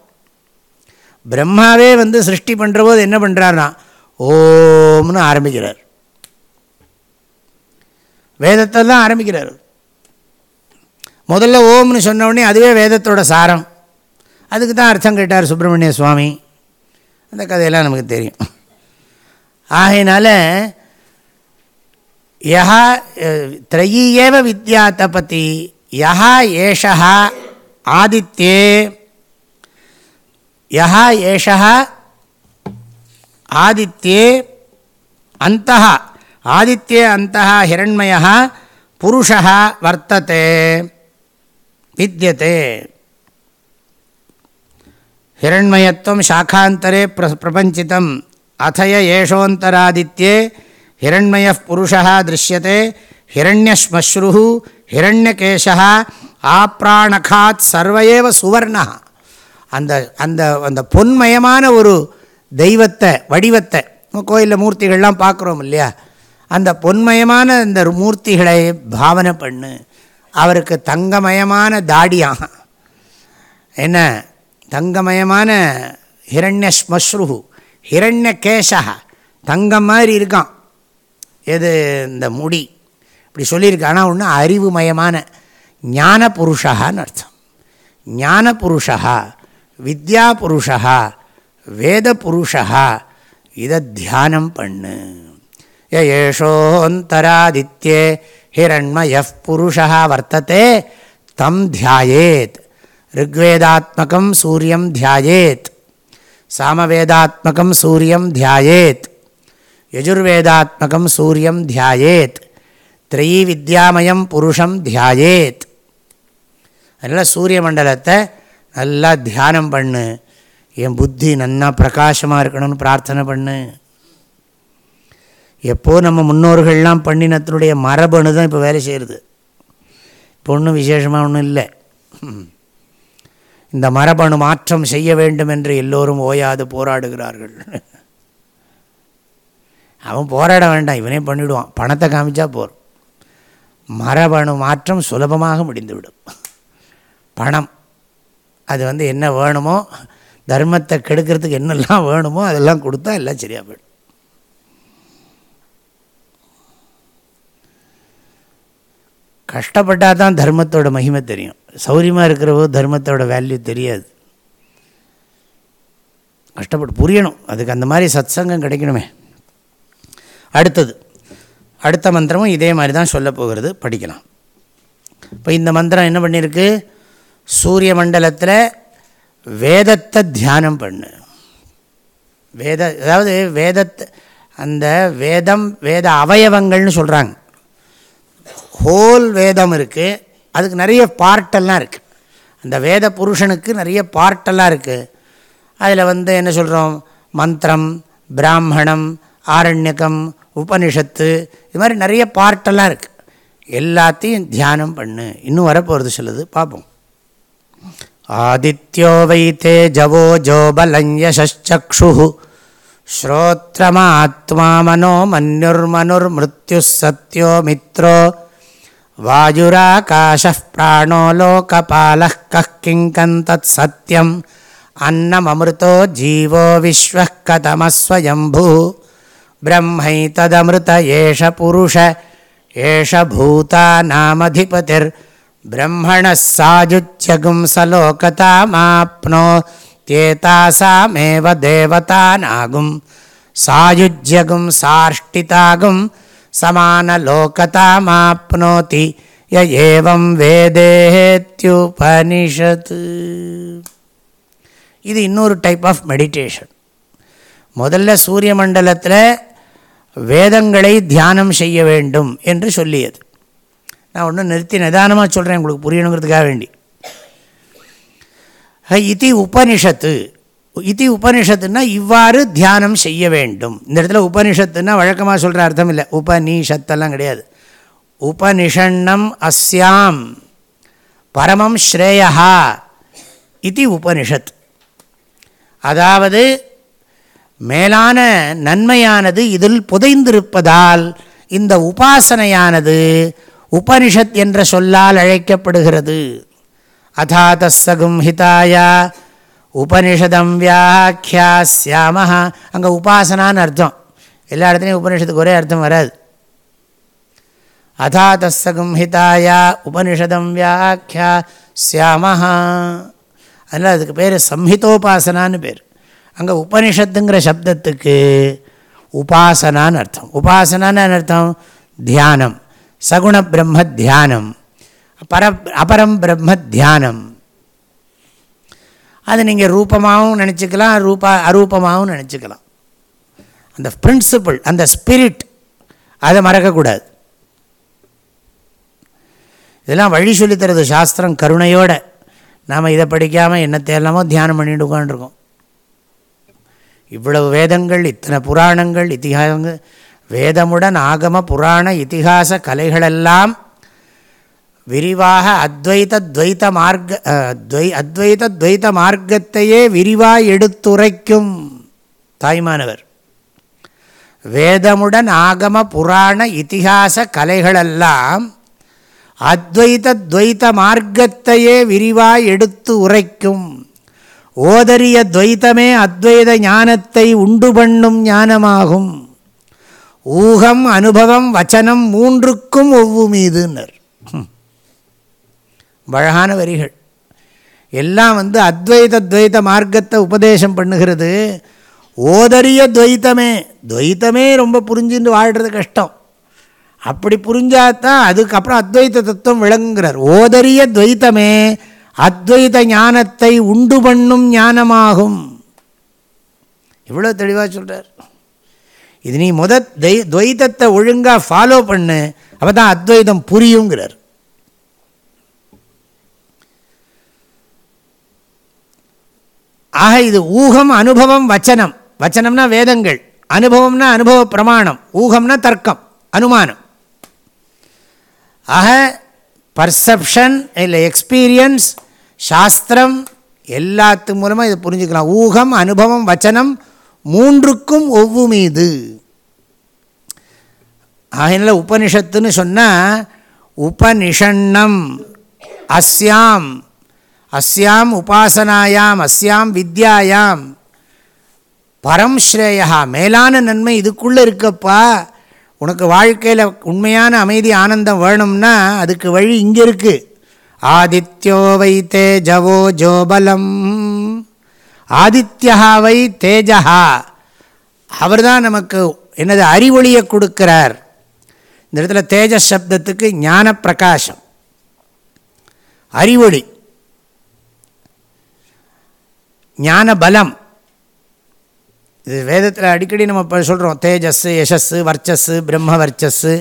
S1: பிரம்மாவே வந்து சிருஷ்டி பண்ணுற போது என்ன பண்ணுறாருனா ஓம்னு ஆரம்பிக்கிறார். வேதத்தை தான் ஆரம்பிக்கிறார். முதல்ல ஓம்னு சொன்ன அதுவே வேதத்தோட சாரம். அதுக்கு தான் அர்த்தம் கேட்டார் சுப்பிரமணிய சுவாமி. அந்த கதையெல்லாம் நமக்கு தெரியும். ஆகையினால யஹா திரையீயேவ வித்யா தபதி யஹா ஏஷா ஆதித்யே யஹா ஏஷா ஆதித்யே அந்த ஆதித்யே அந்த ஹிரண்மய புருஷா வர்த்தத்தை வித்தியதே ஹிரண்மயத்துவம் சாக்காந்தரே பிர பிரபஞ்சிதம். அத்தய ஏஷோந்தராதித்யே ஹிரண்மய புருஷா திருஷ்யத்தை ஹிரண்யஸ்மஸ்ரு ஹிரண்யகேஷா ஆப்ராணகாத் சர்வயேவ சுவர்ணா அந்த அந்த அந்த பொன்மயமான ஒரு தெய்வத்தை வடிவத்தை நம்ம கோயிலில் மூர்த்திகள்லாம் பார்க்குறோம் இல்லையா? அந்த பொன்மயமான இந்த மூர்த்திகளை பாவனை பண்ணு அவருக்கு தங்கமயமான தாடியாக என்ன? தங்கமயமான ஹிரண்யஸ்மஸ்ரு ஹிரண்ய கேஷா தங்கம் மாதிரி இருக்கான். எது? இந்த முடி. இப்படி சொல்லியிருக்கு. ஆனால் ஒன்று அறிவுமயமான ஞான புருஷான்னு அர்த்தம். ஞான புருஷா வித்யா புருஷா வேத புருஷா இதை தியானம் பண்ணு. ஏஷோந்தராதித்யே ஹிரண்மய புருஷா வர்த்தத்தை தம் தியாயேத். ரிக்வேதாத்மகம் சூரியம் தியாயேத். சாமவேதாத்மகம் சூரியம் தியாயேத் யஜுர்வேதாத்மகம் சூரியம் தியாயேத் த்ரயீ வித்யாமயம் புருஷம் தியாயேத் அதனால் சூரிய மண்டலத்தை நல்லா தியானம் பண்ணு என் புத்தி நன்னா பிரகாசமாக இருக்கணும்னு பிரார்த்தனை பண்ணு எப்போ நம்ம முன்னோர்கள்லாம் பண்ணினத்தினுடைய மரபணு தான் இப்போ வேலை செய்கிறது இப்போ ஒன்றும் விசேஷமாக ஒன்றும் இல்லை இந்த மரபணு மாற்றம் செய்ய வேண்டும் என்று எல்லோரும் ஓயாது போராடுகிறார்கள். அவன் போராட வேண்டாம் இவனே பண்ணிவிடுவான் பணத்தை காமிச்சா போர். மரபணு மாற்றம் சுலபமாக முடிந்துவிடும். பணம் அது வந்து என்ன வேணுமோ தர்மத்தை கெடுக்கிறதுக்கு என்னெல்லாம் வேணுமோ அதெல்லாம் கொடுத்தா எல்லாம் சரியாக போயிடும். கஷ்டப்பட்டால் தான் தர்மத்தோட மகிமை தெரியும். சௌரியமாக இருக்கிறவோ தர்மத்தோட வேல்யூ தெரியாது. கஷ்டப்பட்டு புரியணும். அதுக்கு அந்த மாதிரி சத் சங்கம் கிடைக்கணுமே. அடுத்தது அடுத்த மந்திரமும் இதே மாதிரி தான் சொல்ல போகிறது. படிக்கலாம். இப்போ இந்த மந்திரம் என்ன பண்ணியிருக்கு சூரிய மண்டலத்தில் வேதத்தை தியானம் பண்ணு. வேத அதாவது வேதத்தை அந்த வேதம் வேத அவயவங்கள்னு சொல்கிறாங்க ஹோல் வேதம் இருக்குது அதுக்கு நிறைய பார்ட்டெல்லாம் இருக்குது அந்த வேத புருஷனுக்கு நிறைய பார்ட்டெல்லாம் இருக்குது அதில் வந்து என்ன சொல்கிறோம் மந்திரம் பிராமணம் ஆரண்யகம் உபனிஷத்து இது மாதிரி நிறைய பார்ட்டெல்லாம் இருக்குது எல்லாத்தையும் தியானம் பண்ணு. இன்னும் வரப்போகிறது சொல்லுது பார்ப்போம் ஆதித்யோ வைத்தே ஜவோ ஜோபலஞ்சசச்சு ஸ்ரோத்ரமாத்மா மனோ மன்யுர்மனுர் மிருத்யு சத்யோ மித்ரோ. वायुराकाशः प्राणो लोकपालः कः किङ्कम् तत्सत्यम् अन्नममृतो जीवो विश्वः कतमः स्वयम्भू ब्रह्मैतदमृत एष पुरुष एष भूता नामधिपतिर्ब्रह्मणः सायुज्यगुम् स लोकतामाप्नोत्येतासामेव देवतानागुम्। சமானலோகதாமாப்னோதி ய ஏவம் வேதேத்யுபனிஷத் இது இன்னொரு டைப் ஆஃப் மெடிடேஷன் முதல்ல சூரிய மண்டலத்தில் வேதங்களை தியானம் செய்ய வேண்டும் என்று சொல்லியது. நான் ஒன்றும் நிறுத்தி நிதானமாக சொல்கிறேன் உங்களுக்கு புரியணுங்கிறதுக்காக வேண்டி. இது உபனிஷத்து. இதி உபனிஷத்துன்னா இவ்வாறு தியானம் செய்ய வேண்டும். இந்த இடத்துல உபனிஷத்துன்னா வழக்கமாக சொல்கிற அர்த்தம் இல்லை. உபநிஷத்தெல்லாம் கிடையாது. உபனிஷன்னம் அஸ்யாம். பரமம் ஸ்ரேயா இது உபனிஷத். அதாவது மேலான நன்மையானது இதில் புதைந்திருப்பதால் இந்த உபாசனையானது உபனிஷத் என்ற சொல்லால் அழைக்கப்படுகிறது. அதாத்தசகும் ஹிதாயா உபனிஷதம் வியாக்கியாசியாம அங்கே உபாசனான்னு அர்த்தம். எல்லா இடத்துலையும் உபனிஷத்துக்கு ஒரே அர்த்தம் வராது. அதா ஹிதாயா உபனிஷதம் வியாக்கியா சியாமஹா அதனால் அதுக்கு பேர் சம்ஹிதோபாசனான்னு பேர். அங்கே உபனிஷத்துங்கிற சப்தத்துக்கு உபாசனான்னு அர்த்தம். உபாசனான்னு அர்த்தம்? தியானம். சகுண பிரம்ம தியானம். பர அபரம் பிரம்ம தியானம். அது நீங்கள் ரூபமாகவும் நினச்சிக்கலாம் ரூபா அரூபமாகவும் நினச்சிக்கலாம். அந்த பிரின்சிபிள் அந்த ஸ்பிரிட் அதை மறக்கக்கூடாது. இதெல்லாம் வழி சொல்லித்தரது சாஸ்திரம் கருணையோடு. நாம் இதை படிக்காமல் என்னத்தை எல்லாமோ தியானம் பண்ணிட்டு உட்காந்துருக்கோம் இவ்வளவு வேதங்கள் இத்தனை புராணங்கள் இத்திஹாசங்கள் வேதமுடன் ஆகம புராண இதிகாச கலைகளெல்லாம் விரிவாக அத்வைத துவைத மார்க்க துவை அத்வைத துவைத மார்க்கத்தையே விரிவாக எடுத்துரைக்கும் தாய்மானவர். வேதமுடன் ஆகம புராண இதிகாச கலைகளெல்லாம் அத்வைத துவைத மார்க்கத்தையே விரிவாய் எடுத்து உரைக்கும். ஓதரிய துவைத்தமே அத்வைத ஞானத்தை உண்டு பண்ணும் ஞானமாகும். ஊகம் அனுபவம் வச்சனம் மூன்றுக்கும் ஒவ்வுமீதுன்னர் அழகான வரிகள். எல்லாம் வந்து அத்வைத துவைத மார்க்கத்தை உபதேசம் பண்ணுகிறது. ஓதரிய துவைத்தமே. துவைத்தமே ரொம்ப புரிஞ்சுட்டு வாழ்கிறது கஷ்டம். அப்படி புரிஞ்சாதான் அதுக்கப்புறம் அத்வைத தத்துவம் விளங்குகிறார். ஓதரிய துவைத்தமே அத்வைத ஞானத்தை உண்டு பண்ணும் ஞானமாகும். இவ்வளோ தெளிவாக சொல்கிறார் இது நீ முத துவைத்தத்தை ஒழுங்காக ஃபாலோ பண்ணு. அப்போ தான் அத்வைதம் புரியுங்கிறார். ஆக இது ஊகம் அனுபவம் வச்சனம். வச்சனம்னா வேதங்கள். அனுபவம்னா அனுபவ பிரமாணம். ஊகம்னா தர்க்கம் அனுமானம். ஆக பர்செப்ஷன் இல்லை எக்ஸ்பீரியன்ஸ் சாஸ்திரம் எல்லாத்து மூலமாக இதை புரிஞ்சுக்கலாம். ஊகம் அனுபவம் வச்சனம் மூன்றுக்கும் ஒவ்வுமீது ஆகினால உபனிஷத்துன்னு சொன்னால் உபனிஷன்னம் அஸ்யாம் அஸ்யாம் உபாசனாயாம் அஸ்யாம் வித்யாயாம் பரம் ஸ்ரேயா மேலான நன்மை இதுக்குள்ளே இருக்கப்பா. உனக்கு வாழ்க்கையில் உண்மையான அமைதி ஆனந்தம் வேணும்னா அதுக்கு வழி இங்கே இருக்குது ஆதித்யோ வை தேஜவோ ஜோபலம். ஆதித்யா வை தேஜா அவர் தான் நமக்கு என்னது அறிவொளியை கொடுக்கிறார். இந்த இடத்துல தேஜஸ் சப்தத்துக்கு ஞான பிரகாசம் அறிவொளி. ஞான பலம் இது வேதத்தில் அடிக்கடி நம்ம இப்போ சொல்கிறோம் தேஜஸ்ஸு யசஸ்ஸு வர்ச்சஸ்ஸு பிரம்ம வர்ச்சஸ்ஸு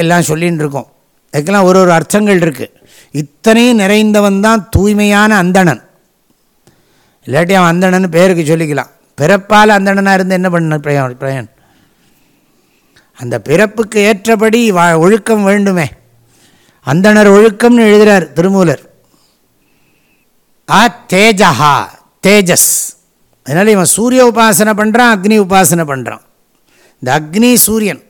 S1: எல்லாம் சொல்லின்னு இருக்கோம் அதுக்கெல்லாம் ஒரு ஒரு அர்த்தங்கள் இருக்குது இத்தனையும் நிறைந்தவன் தான் தூய்மையான அந்தணன். இல்லாட்டி அவன் அந்தணன் பேருக்கு சொல்லிக்கலாம். பிறப்பால் அந்தணனாக இருந்து என்ன பண்ண பிரயன் பிரயன்? அந்த பிறப்புக்கு ஏற்றபடி வா ஒழுக்கம் வேண்டுமே. அந்தணர் ஒழுக்கம்னு எழுதுகிறார் திருமூலர். ஆ தேஜஹா. தேஜஸ். அதனால் இவன் சூரிய உபாசனை பண்ணுறான் அக்னி உபாசனை பண்ணுறான் இந்த அக்னி சூரியன்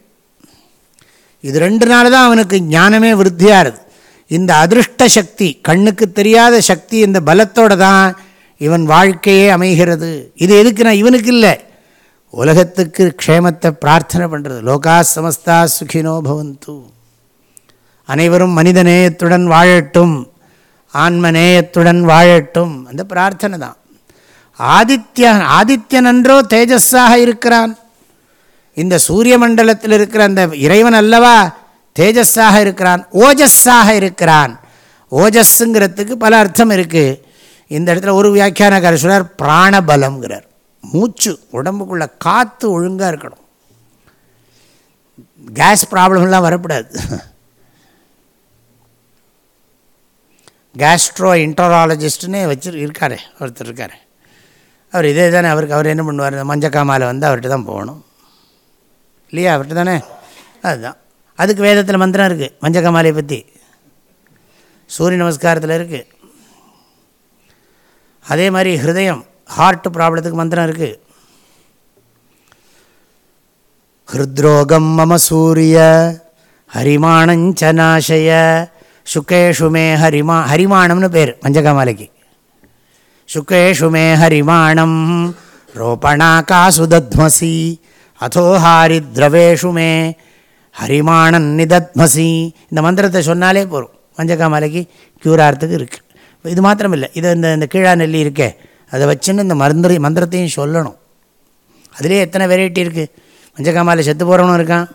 S1: இது ரெண்டு நாள் தான் அவனுக்கு ஞானமே விருத்தியாகுது இந்த அதிருஷ்ட சக்தி கண்ணுக்கு தெரியாத சக்தி இந்த பலத்தோடு தான் இவன் வாழ்க்கையே அமைகிறது. இது எதுக்குன்னா இவனுக்கு இல்லை. உலகத்துக்கு க்ஷேமத்தை பிரார்த்தனை பண்ணுறது லோகா சமஸ்தா சுகினோ பவந்து. அனைவரும் மனித நேயத்துடன் வாழட்டும். ஆன்ம நேயத்துடன் வாழட்டும். அந்த பிரார்த்தனை தான். ஆதித்யன் ஆதித்யனன்றோ தேஜஸாக இருக்கிறான். இந்த சூரிய மண்டலத்தில் இருக்கிற அந்த இறைவன் அல்லவா தேஜஸாக இருக்கிறான் ஓஜஸ்ஸாக இருக்கிறான். ஓஜஸ்ஸுங்கிறதுக்கு பல அர்த்தம் இருக்குது இந்த இடத்துல ஒரு வியாக்கியானக்காரர் சொல்கிறார் பிராணபலம்ங்கிறார். மூச்சு உடம்புக்குள்ள காற்று ஒழுங்காக இருக்கணும். கேஸ் ப்ராப்ளம்லாம் வரக்கூடாது. கேஸ்ட்ரோ இன்டராலஜிஸ்ட்னே வச்சு இருக்காரு ஒருத்தர் இருக்கார். அவர் இதே தானே அவருக்கு அவர் என்ன பண்ணுவார்? மஞ்சக்காமாவில் வந்து அவர்கிட்ட தான் போகணும். இல்லையா? அவர்கிட்ட தானே? அதுதான். அதுக்கு வேதத்தில் மந்திரம் இருக்குது மஞ்சக்காமாலையை பற்றி சூரிய நமஸ்காரத்தில் இருக்குது அதே மாதிரி ஹிருதயம் ஹார்ட் ப்ராப்ளத்துக்கு மந்திரம் இருக்குது ஹிருத்ரோகம் மம சூரிய ஹரிமானஞ்சநாசய நாசய ஹரிமா ஹரிமானம்னு பேர் மஞ்சகமாலைக்கு சுகேஷு மே ஹரிமாணம் ரோபணாகாசு தத்மசி அதோ ஹாரித்ரவேஷு மே ஹரிமாணன் நிதத்மசி இந்த மந்திரத்தை சொன்னாலே போகும் மஞ்சக்காமலைக்கு க்யூரார்த்துக்கு இருக்குது இது மாத்திரம் இல்லை இது இந்த இந்த கீழா நெல்லி இருக்கே. அதை வச்சுன்னு இந்த மருந்து மந்திரத்தையும் சொல்லணும். அதுலேயே எத்தனை வெரைட்டி இருக்குது மஞ்சக்காமாலை செத்து போகிறவனும் இருக்கான்.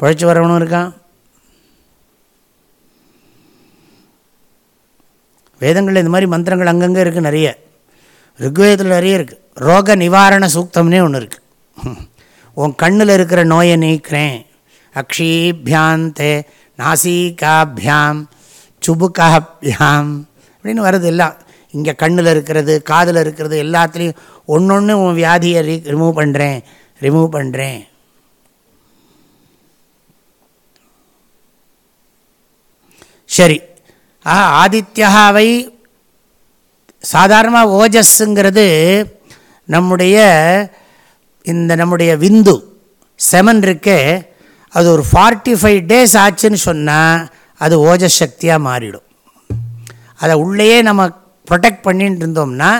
S1: பழைச்சி வரவனும் இருக்கான். வேதங்களில் இந்த மாதிரி மந்திரங்கள் அங்கங்கே இருக்குது நிறைய. ரிக்வேதத்தில் நிறைய இருக்குது ரோக நிவாரண சூக்தம்னே ஒன்று இருக்குது உன் கண்ணில் இருக்கிற நோயை நீக்கிறேன். அக்ஷீபியாந்தே நாசிகாபியாம் சுபுகாபியாம் அப்படின்னு வருது எல்லாம். இங்கே கண்ணில் இருக்கிறது காதில் இருக்கிறது எல்லாத்துலேயும் ஒன்று ஒன்று உன் வியாதியை ரிமூவ் பண்ணுறேன் ரிமூவ் பண்ணுறேன் சரி. ஆ ஆதித்யாவை சாதாரணமாக ஓஜஸ்ஸுங்கிறது நம்முடைய இந்த நம்முடைய விந்து செமன் இருக்கே அது ஒரு ஃபார்ட்டி ஃபைவ் டேஸ் ஆச்சுன்னு சொன்னால் அது ஓஜஸ் சக்தியாக மாறிடும். அதை உள்ளேயே நம்ம ப்ரொடெக்ட் பண்ணிட்டு இருந்தோம்னா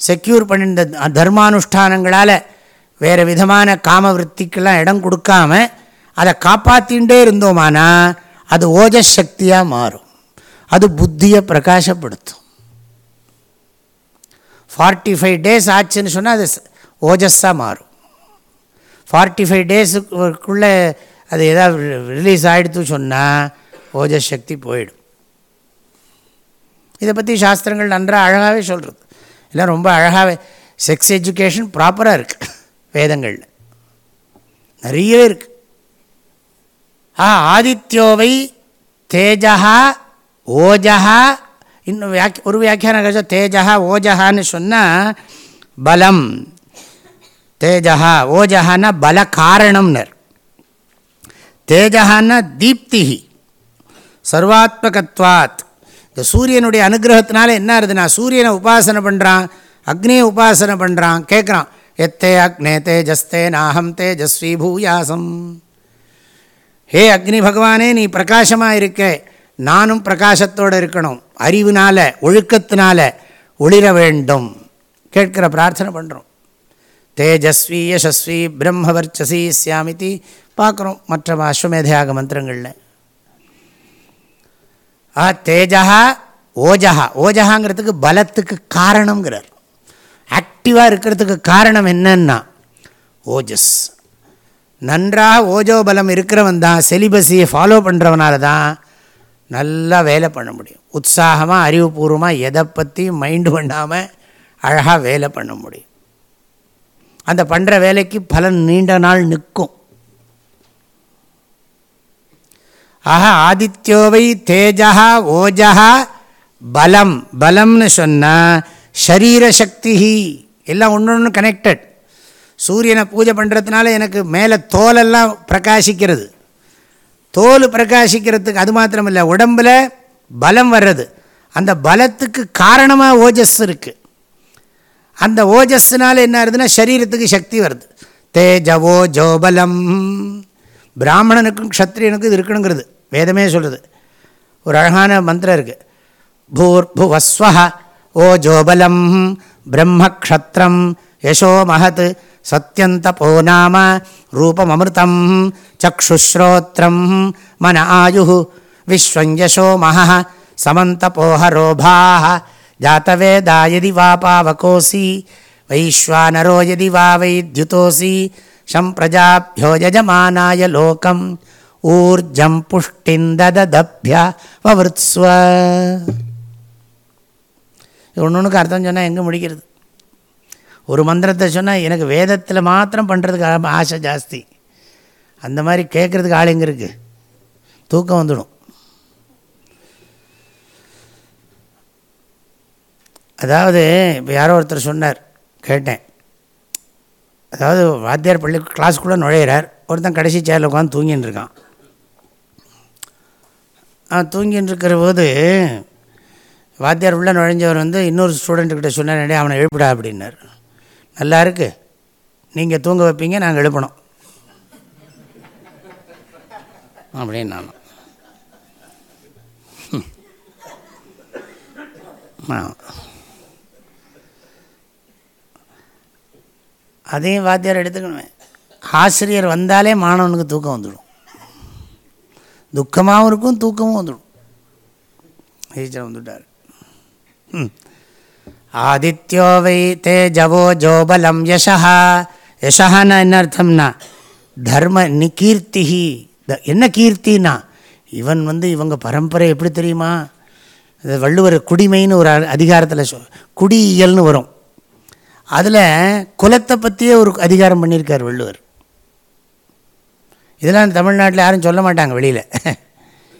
S1: செக்யூர் பண்ணியிருந்த தர்மானுஷ்டானங்களால் வேறு விதமான காம விற்பிக்கெல்லாம் இடம் கொடுக்காம அதை காப்பாற்றிகிட்டே இருந்தோமானா அது ஓஜஸ் சக்தியாக மாறும். அது புத்தியை பிரகாசப்படுத்தும். ஃபார்ட்டி ஃபைவ் டேஸ் ஆச்சுன்னு சொன்னால் அது ஓஜஸ்ஸாக மாறும். ஃபார்ட்டி ஃபைவ் டேஸுக்குள்ளே அது எதாவது ரிலீஸ் ஆகிடுத்து சொன்னால் ஓஜஸ் சக்தி போயிடும். இதை பற்றி சாஸ்திரங்கள் நன்றாக அழகாகவே சொல்கிறது எல்லாம் ரொம்ப அழகாகவே செக்ஸ் எஜுகேஷன் ப்ராப்பராக இருக்குது வேதங்களில். நிறையவே இருக்குது ஆ ஆதித்யோவை தேஜா ஓஜா இன்னும் வியாக் ஒரு வியாக்கியான கழிச்சா தேஜா ஓஜகான்னு சொன்னால் பலம். தேஜா ஓஜகான்னா பல காரணம்னர். தேஜகான்னா தீப்திஹி. சர்வாத்மகத்வாத். இந்த சூரியனுடைய அனுகிரகத்தினால என்ன இருக்குதுன்னா சூரியனை உபாசனை பண்ணுறான் அக்னியை உபாசனை பண்ணுறான் கேட்குறான் எத்தே அக்னே தேஜஸ்தே நாகம் தேஜஸ்வி பூயாசம். ஹே அக்னி பகவானே நீ பிரகாசமாக இருக்க நானும் பிரகாசத்தோடு இருக்கணும். அறிவினால ஒழுக்கத்தினால ஒளிர வேண்டும். கேட்கிற பிரார்த்தனை பண்ணுறோம் தேஜஸ்வி யசஸ்வி பிரம்மவர்ச்சசி சியாமிதி பார்க்குறோம் மற்ற அஸ்வமேதையாக மந்திரங்களில். ஆ தேஜா ஓஜகா ஓஜகாங்கிறதுக்கு பலத்துக்கு காரணங்கிறார் ஆக்டிவாக இருக்கிறதுக்கு காரணம் என்னன்னா ஓஜஸ். நன்றாக ஓஜோபலம் இருக்கிறவன் தான் செலிபஸியை ஃபாலோ பண்ணுறவனால தான் நல்லா வேலை பண்ண முடியும். உற்சாகமாக அறிவுபூர்வமாக எதை பற்றியும் மைண்டு பண்ணாமல் அழகாக வேலை பண்ண முடியும். அந்த பண்ணுற வேலைக்கு பலன் நீண்ட நாள் நிற்கும். ஆக ஆதித்யோவை தேஜா ஓஜா பலம் பலம்னு சொன்னால் ஷரீர சக்தி எல்லாம் ஒன்று ஒன்று கனெக்டட் சூரியனை பூஜை பண்ணுறதுனால எனக்கு மேலே தோலெல்லாம் பிரகாசிக்கிறது. தோல் பிரகாசிக்கிறதுக்கு அது மாத்திரம் இல்லை உடம்பில் பலம் வர்றது. அந்த பலத்துக்கு காரணமாக ஓஜஸ் இருக்குது அந்த ஓஜஸ்னால் என்ன ஆகுதுன்னா சரீரத்துக்கு சக்தி வருது. தேஜவோ ஜோபலம். பிராமணனுக்கும் க்ஷத்ரியனுக்கும் இது இருக்கணுங்கிறது. வேதமே சொல்கிறது ஒரு அழகான மந்திரம் இருக்குது பூர்புவஸ்வ ஓ ஜோபலம். பிரம்மக்ஷத்திரம் யசோ மகத் சத்யந்தபோ நாம ரூபமமிருதம் சக்ஷுஸ்ரோத்திரம் மன ஆயு விஸ்வஞ்சசோ மக சமந்தபோஹரோபாः ஜாத்தவேதா யதி வா பாவகோசி வைஸ்வானரோ யதி வா வைத்யுதோசி சம்பிரஜாபியோ யஜமானாய லோகம் ஊர்ஜம் புஷ்டிந்ததபிய வவருத்ஸ்வ ஒன்று ஒன்றுக்கு அர்த்தம் சொன்னால் எங்கே முடிக்கிறது ஒரு மந்திரத்தை சொன்னால் எனக்கு வேதத்தில் மாத்திரம் பண்ணுறதுக்கு ஆசை ஜாஸ்தி. அந்த மாதிரி கேட்குறதுக்கு ஆள் எங்கே இருக்குது தூக்கம் வந்துடும். அதாவது இப்போ யாரோ ஒருத்தர் சொன்னார் கேட்டேன். அதாவது வாத்தியார் பள்ளி கிளாஸ்க்குள்ளே நுழையிறார். ஒருத்தன் கடைசி சேரில் உட்காந்து தூங்கின்னு இருக்கான். தூங்கின்னு இருக்கிற போது வாத்தியார் உள்ளே நுழைஞ்சவர் வந்து இன்னொரு ஸ்டூடெண்ட்டுக்கிட்ட சொன்னார் அவனை எழுப்பிடா அப்படின்னார். நல்லா இருக்கு. நீங்கள் தூங்க வைப்பீங்க நாங்கள் எழுப்பணும். அப்படின்னு நானும் அதையும் வாத்தியார் எடுத்துக்கணுமே. ஆசிரியர் வந்தாலே மாணவனுக்கு தூக்கம் வந்துடும். துக்கமாகவும் இருக்கும் தூக்கமும் வந்துடும். டீச்சர் வந்துட்டார். ம். ஆதித்யோ வை தேஜவோ ஜோபலம் யசா யசான்னா என்ன அர்த்தம்னா தர்ம நி கீர்த்தி என்ன கீர்த்தினா? இவன் வந்து இவங்க பரம்பரை எப்படி தெரியுமா? அது வள்ளுவர் குடிமைன்னு ஒரு அதிகாரத்தில் சொ குடியியல்னு வரும். அதில் குலத்தை பற்றியே ஒரு அதிகாரம் பண்ணியிருக்கார் வள்ளுவர். இதெல்லாம் தமிழ்நாட்டில் யாரும் சொல்ல மாட்டாங்க வெளியில்.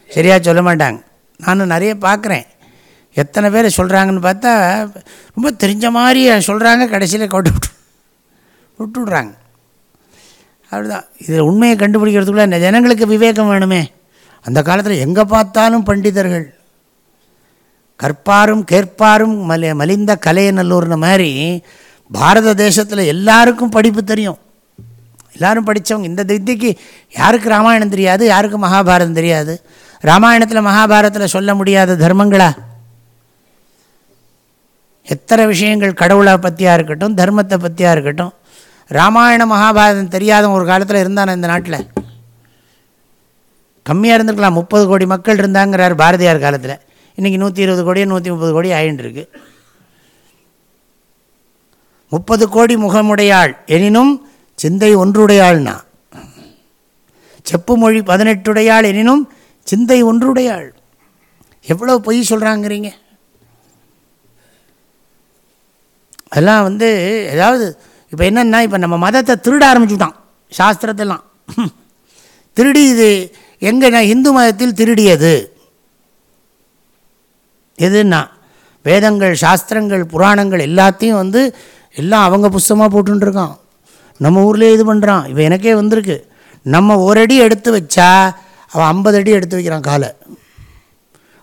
S1: சரியாக சொல்ல மாட்டாங்க. நானும் நிறைய பார்க்குறேன். எத்தனை பேர் சொல்கிறாங்கன்னு பார்த்தா ரொம்ப தெரிஞ்ச மாதிரி சொல்கிறாங்க கடைசியில் கொண்டு விட்டு விட்டு விட்றாங்க அப்படிதான். இதில் உண்மையை கண்டுபிடிக்கிறதுக்குள்ள ஜனங்களுக்கு விவேகம் வேணுமே. அந்த காலத்தில் எங்கே பார்த்தாலும் பண்டிதர்கள் கற்பாரும் கேட்பாரும் மலி மலிந்த கலையநல்லூர்ன மாதிரி பாரத தேசத்தில் எல்லாருக்கும் படிப்பு தெரியும். எல்லாரும் படித்தவங்க இந்த தித்திக்கு யாருக்கு ராமாயணம் தெரியாது யாருக்கு மகாபாரதம் தெரியாது? ராமாயணத்தில் மகாபாரதத்தில் சொல்ல முடியாத தர்மங்களா? எத்தனை விஷயங்கள் கடவுளை பற்றியாக இருக்கட்டும் தர்மத்தை பற்றியாக இருக்கட்டும் ராமாயண மகாபாரதம் தெரியாத ஒரு காலத்தில் இருந்தான் இந்த நாட்டில்? கம்மியாக இருந்திருக்கலாம். முப்பது கோடி மக்கள் இருந்தாங்கிறார் பாரதியார் காலத்தில். இன்றைக்கி நூற்றி இருபது கோடியே நூற்றி முப்பது கோடி ஆயின்ட்டுருக்கு முப்பது கோடி முகமுடையாள். எனினும் சிந்தை ஒன்றுடையாள்னா? செப்பு மொழி பதினெட்டுடையாள். எனினும் சிந்தை ஒன்றுடையாள். எவ்வளோ பொய் சொல்கிறாங்கிறீங்க அதெல்லாம் வந்து ஏதாவது இப்போ என்னென்னா இப்போ நம்ம மதத்தை திருட ஆரம்பிச்சுட்டான். சாஸ்திரத்தெல்லாம். திருடி இது எங்கே நான் இந்து மதத்தில் திருடியது. எதுன்னா வேதங்கள் சாஸ்திரங்கள் புராணங்கள் எல்லாத்தையும் வந்து எல்லாம் அவங்க புஸ்தமாக போட்டுருக்கான் நம்ம ஊர்லேயே இது பண்ணுறான் இப்போ எனக்கே வந்திருக்கு. நம்ம ஒரு அடி எடுத்து வச்சா அவன் ஐம்பது அடி எடுத்து வைக்கிறான் காலை.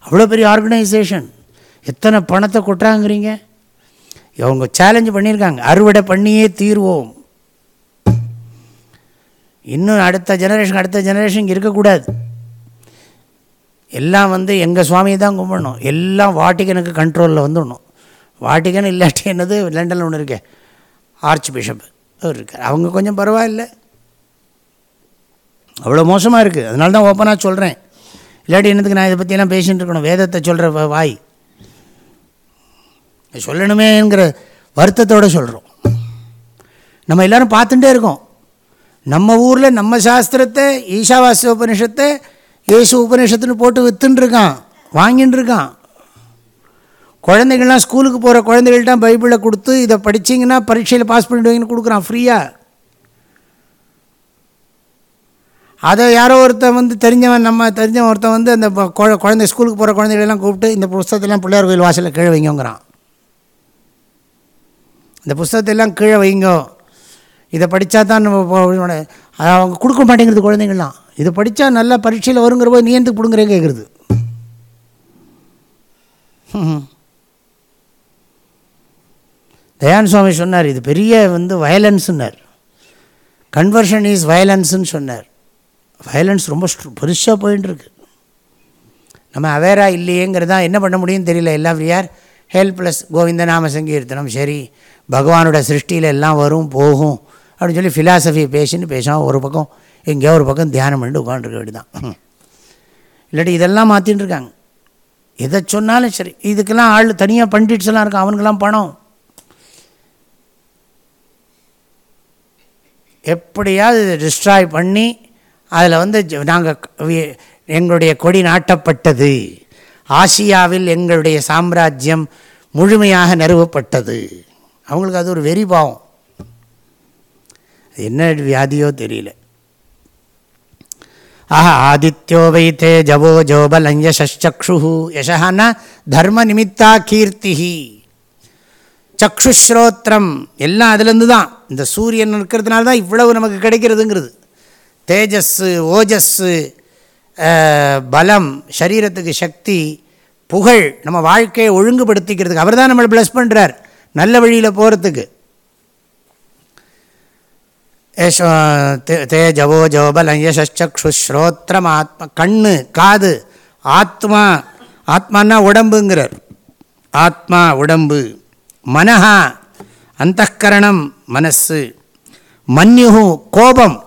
S1: அவ்வளோ பெரிய ஆர்கனைசேஷன் எத்தனை பணத்தை கொட்டுறாங்கிறீங்க? அவங்க சேலஞ்சு பண்ணியிருக்காங்க அறுவடை பண்ணியே தீர்வோம். இன்னும் அடுத்த ஜெனரேஷன் அடுத்த ஜெனரேஷன் இருக்கக்கூடாது. எல்லாம் வந்து எங்கள் சுவாமியை தான் கும்பிடணும். எல்லாம் வாட்டிகனுக்கு கண்ட்ரோலில் வந்துடணும். வாட்டிகன் இல்லாட்டி என்னது? லண்டனில் ஒன்று இருக்கே. ஆர்ச் பிஷப் அவர் இருக்கார். அவங்க கொஞ்சம் பரவாயில்ல. அவ்வளோ மோசமாக இருக்குது அதனால தான் ஓப்பனாக சொல்கிறேன் இல்லாட்டி என்னதுக்கு நான் இதை பற்றியெல்லாம் பேசிகிட்டு இருக்கணும். வேதத்தை சொல்கிற வாய். சொல்லணுமேங்கிற வருத்தத்தோடு சொல்கிறோம் நம்ம எல்லோரும் பார்த்துட்டே இருக்கோம். நம்ம ஊரில் நம்ம சாஸ்திரத்தை ஈஷாவாசிய உபனிஷத்தை இயேசு உபநிஷத்துன்னு போட்டு விற்றுன்னு இருக்கான் வாங்கின்னு இருக்கான் குழந்தைகள்லாம் ஸ்கூலுக்கு போகிற குழந்தைகள்ட்ட பைபிளை கொடுத்து இதை படிச்சிங்கன்னா பரீட்சையில் பாஸ் பண்ணிடுவீங்கன்னு கொடுக்குறான் ஃப்ரீயாக அதை யாரோ ஒருத்தன் வந்து தெரிஞ்சவன் நம்ம தெரிஞ்சவன் ஒருத்தன் வந்து அந்த குழந்தை ஸ்கூலுக்கு போகிற குழந்தைகளெல்லாம் கூப்பிட்டு இந்த புஸ்தகத்தெல்லாம் பிள்ளையார் கோயில் வாசலில் கீழே வைங்கிறான் இந்த புஸ்தகத்தெல்லாம் கீழே வைங்கோ. இதை படித்தா தான் நம்ம அவங்க கொடுக்க மாட்டேங்கிறது குழந்தைங்கள்லாம். இதை படித்தா நல்லா பரீட்சையில் வருங்கிற போது நீ எந்த பிடுங்குறே கேட்குறது தயான் சுவாமி சொன்னார் இது பெரிய வந்து வயலன்ஸுன்னார் கன்வர்ஷன் இஸ் வயலன்ஸுன்னு சொன்னார். வயலன்ஸ் ரொம்ப பெருசாக போயின்னு இருக்கு நம்ம அவேராக இல்லையேங்கிறதா என்ன பண்ண முடியும்னு தெரியல. எல்லாம் யார் ஹெல்ப்லெஸ் கோவிந்த நாம சங்கீர்த்தனம் சரி. பகவானோட சிருஷ்டியில் எல்லாம் வரும் போகும் அப்படின்னு சொல்லி ஃபிலாசபி பேசின்னு பேசாமல் ஒரு பக்கம் எங்கேயோ ஒரு பக்கம் தியானம் பண்ணிட்டு உட்காந்துருக்க வேண்டியதான் இல்லாட்டி இதெல்லாம் மாற்றின்னு இருக்காங்க எதை சொன்னாலும் சரி. இதுக்கெல்லாம் ஆள் தனியாக பண்டிட்ஸ்லாம் இருக்கும் அவனுக்கெல்லாம் பணம். எப்படியாவது டிஸ்ட்ராய் பண்ணி அதில் வந்து நாங்கள் எங்களுடைய கொடி நாட்டப்பட்டது. ஆசியாவில் எங்களுடைய சாம்ராஜ்யம் முழுமையாக நிறுவப்பட்டது. அவங்களுக்கு அது ஒரு வெறி பாவம். என்ன வியாதியோ தெரியல. ஆஹா ஆதித்யோ வைத்தே ஜவோ ஜோபலம் யசச்சு யசனா தர்ம நிமித்தா கீர்த்திஹி. சக்ஷுஸ்ரோத்திரம் எல்லாம் அதுலேருந்து தான் இந்த சூரியன் இருக்கிறதுனால தான் இவ்வளவு நமக்கு கிடைக்கிறதுங்கிறது. தேஜஸ்ஸு ஓஜஸ்ஸு பலம் சரீரத்துக்கு சக்தி புகழ் நம்ம வாழ்க்கையை ஒழுங்குபடுத்திக்கிறதுக்கு. அவர் தான் நம்மளை ப்ளஸ் பண்ணுறார் நல்ல வழியில் போகிறதுக்கு தே- தேஜவோ ஜோபலம் யசச்சுஸ்ரோத்திரம் ஆத்மா கண்ணு காது ஆத்மா ஆத்மானா உடம்புங்கிறார். ஆத்மா உடம்பு மனஹா அந்தக்கரணம் மனசு மன்யு கோபம்.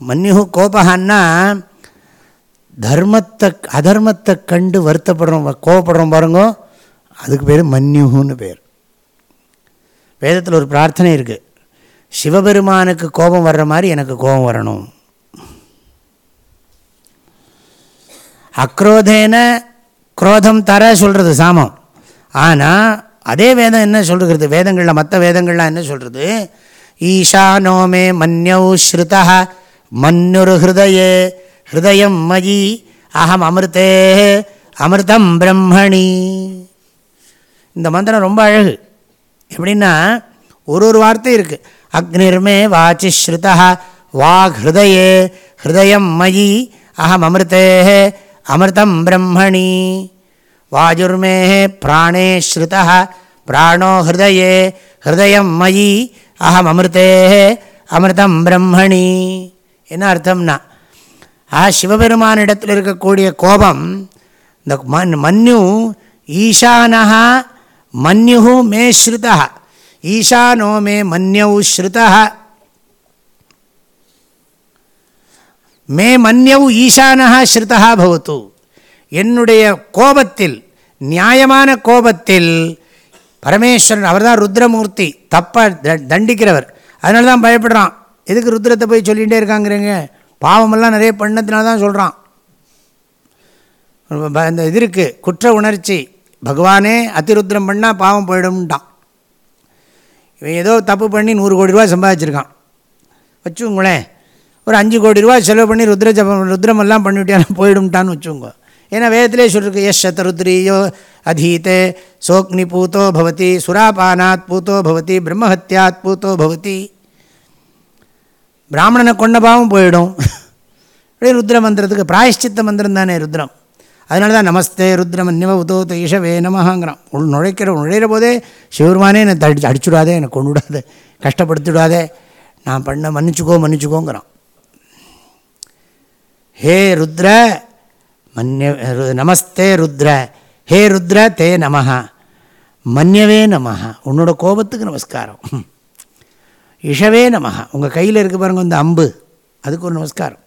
S1: மன்யு கோபகான்னா தர்மத்தை அதர்மத்தை கண்டு வருத்தப்படுறோம் கோபப்படுறோம் பாருங்க. அதுக்கு பேர் மன்யுகுன்னு பேர். வேதத்தில் ஒரு பிரார்த்தனை இருக்குது சிவபெருமானுக்கு கோபம் வர்ற மாதிரி எனக்கு கோபம் வரணும். அக்ரோதேன குரோதம் தர சொல்கிறது சாமம். ஆனால் அதே வேதம் என்ன சொல்கிறது வேதங்களில் மற்ற வேதங்கள்லாம் என்ன சொல்கிறது ஈஷானோமே மன்யௌ ஸ்ருதா மன்னுரு ஹிருதயே ஹிருதயம் மயி அகம் அமிர்தே அமிர்தம் பிரம்மணி. இந்த மந்திரம் ரொம்ப அழகு. எப்படின்னா ஒரு ஒரு வார்த்தை இருக்குது அக்னிர்மே வாச்சி ஸ்ருதா வாக் ஹிருதயே ஹிருதயம் மயி அகம் அமிர்தே அமிர்தம் பிரம்மணி. வாஜுர்மே பிராணே ஸ்ருதா பிராணோ ஹிருதயே ஹிருதயம் மயி அகம் அமிர்தே அமிர்தம் பிரம்மணி. என்ன அர்த்தம்னா ஆ சிவபெருமானிடத்தில் இருக்கக்கூடிய கோபம் இந்த மன் மன்யு ஈசானஹா மன்யு மே ஸ்ருதா ஈசானோ மே மன்யௌ ஸ்ருதா மே மன்யௌ ஈசானஹா ஸ்ருதா பவத்து என்னுடைய கோபத்தில் நியாயமான கோபத்தில் பரமேஸ்வரன் அவர் தான் ருத்ரமூர்த்தி தப்பாக தண்டிக்கிறவர். அதனால தான் பயப்படுறான். எதுக்கு ருத்ரத்தை போய் சொல்லிகிட்டே இருக்காங்கிறீங்க? பாவமெல்லாம் நிறைய பண்ணதுனால தான் சொல்கிறான் இந்த இது இருக்குது குற்ற உணர்ச்சி. பகவானே அத்திருத்திரம் பண்ணால் பாவம் போயிடும்ட்டான். இவன் ஏதோ தப்பு பண்ணி நூறு கோடி ரூபா சம்பாதிச்சிருக்கான். வச்சுங்களேன் ஒரு அஞ்சு கோடி ரூபா செலவு பண்ணி ருத்ர ஜபம் ருத்ரமெல்லாம் பண்ணிவிட்டாலும் போயிடும்ட்டான்னு வச்சுங்கோ ஏன்னா வேதத்திலே சொல்லிருக்கு எஸ் சதருத்ரியோ அதீத்தே சோக்னி பூத்தோ பவதி சுராபானாத் பூத்தோ பவதி பிரம்மஹத்தியாத் பூத்தோ பவதி. பிராமணனை கொண்ட பாவம் போயிடும். அப்படியே ருத்ர மந்திரத்துக்கு பிராயஷ்சித்த மந்திரம் தானே ருத்ரம். அதனால தான் நமஸ்தே ருத்ரமன்யவ உதோ இஷவே நமஹாங்கிறான். உள் நுழைக்கிற நுழையிற போதே சிவருமானே என்னை தடி அடிச்சுடாதே என்னை கொண்டு விடாதே கஷ்டப்படுத்திவிடாதே நான் பண்ண மன்னிச்சுக்கோ மன்னிச்சுக்கோங்கிறான். ஹே ருத்ர மன்ய நமஸ்தே ருத்ர ஹே ருத்ர தே நமஹா மன்யவே நமஹா. உன்னோட கோபத்துக்கு நமஸ்காரம். இஷவே நமஹா. உங்கள் கையில் இருக்க பாருங்க இந்த அம்பு. அதுக்கு ஒரு நமஸ்காரம்.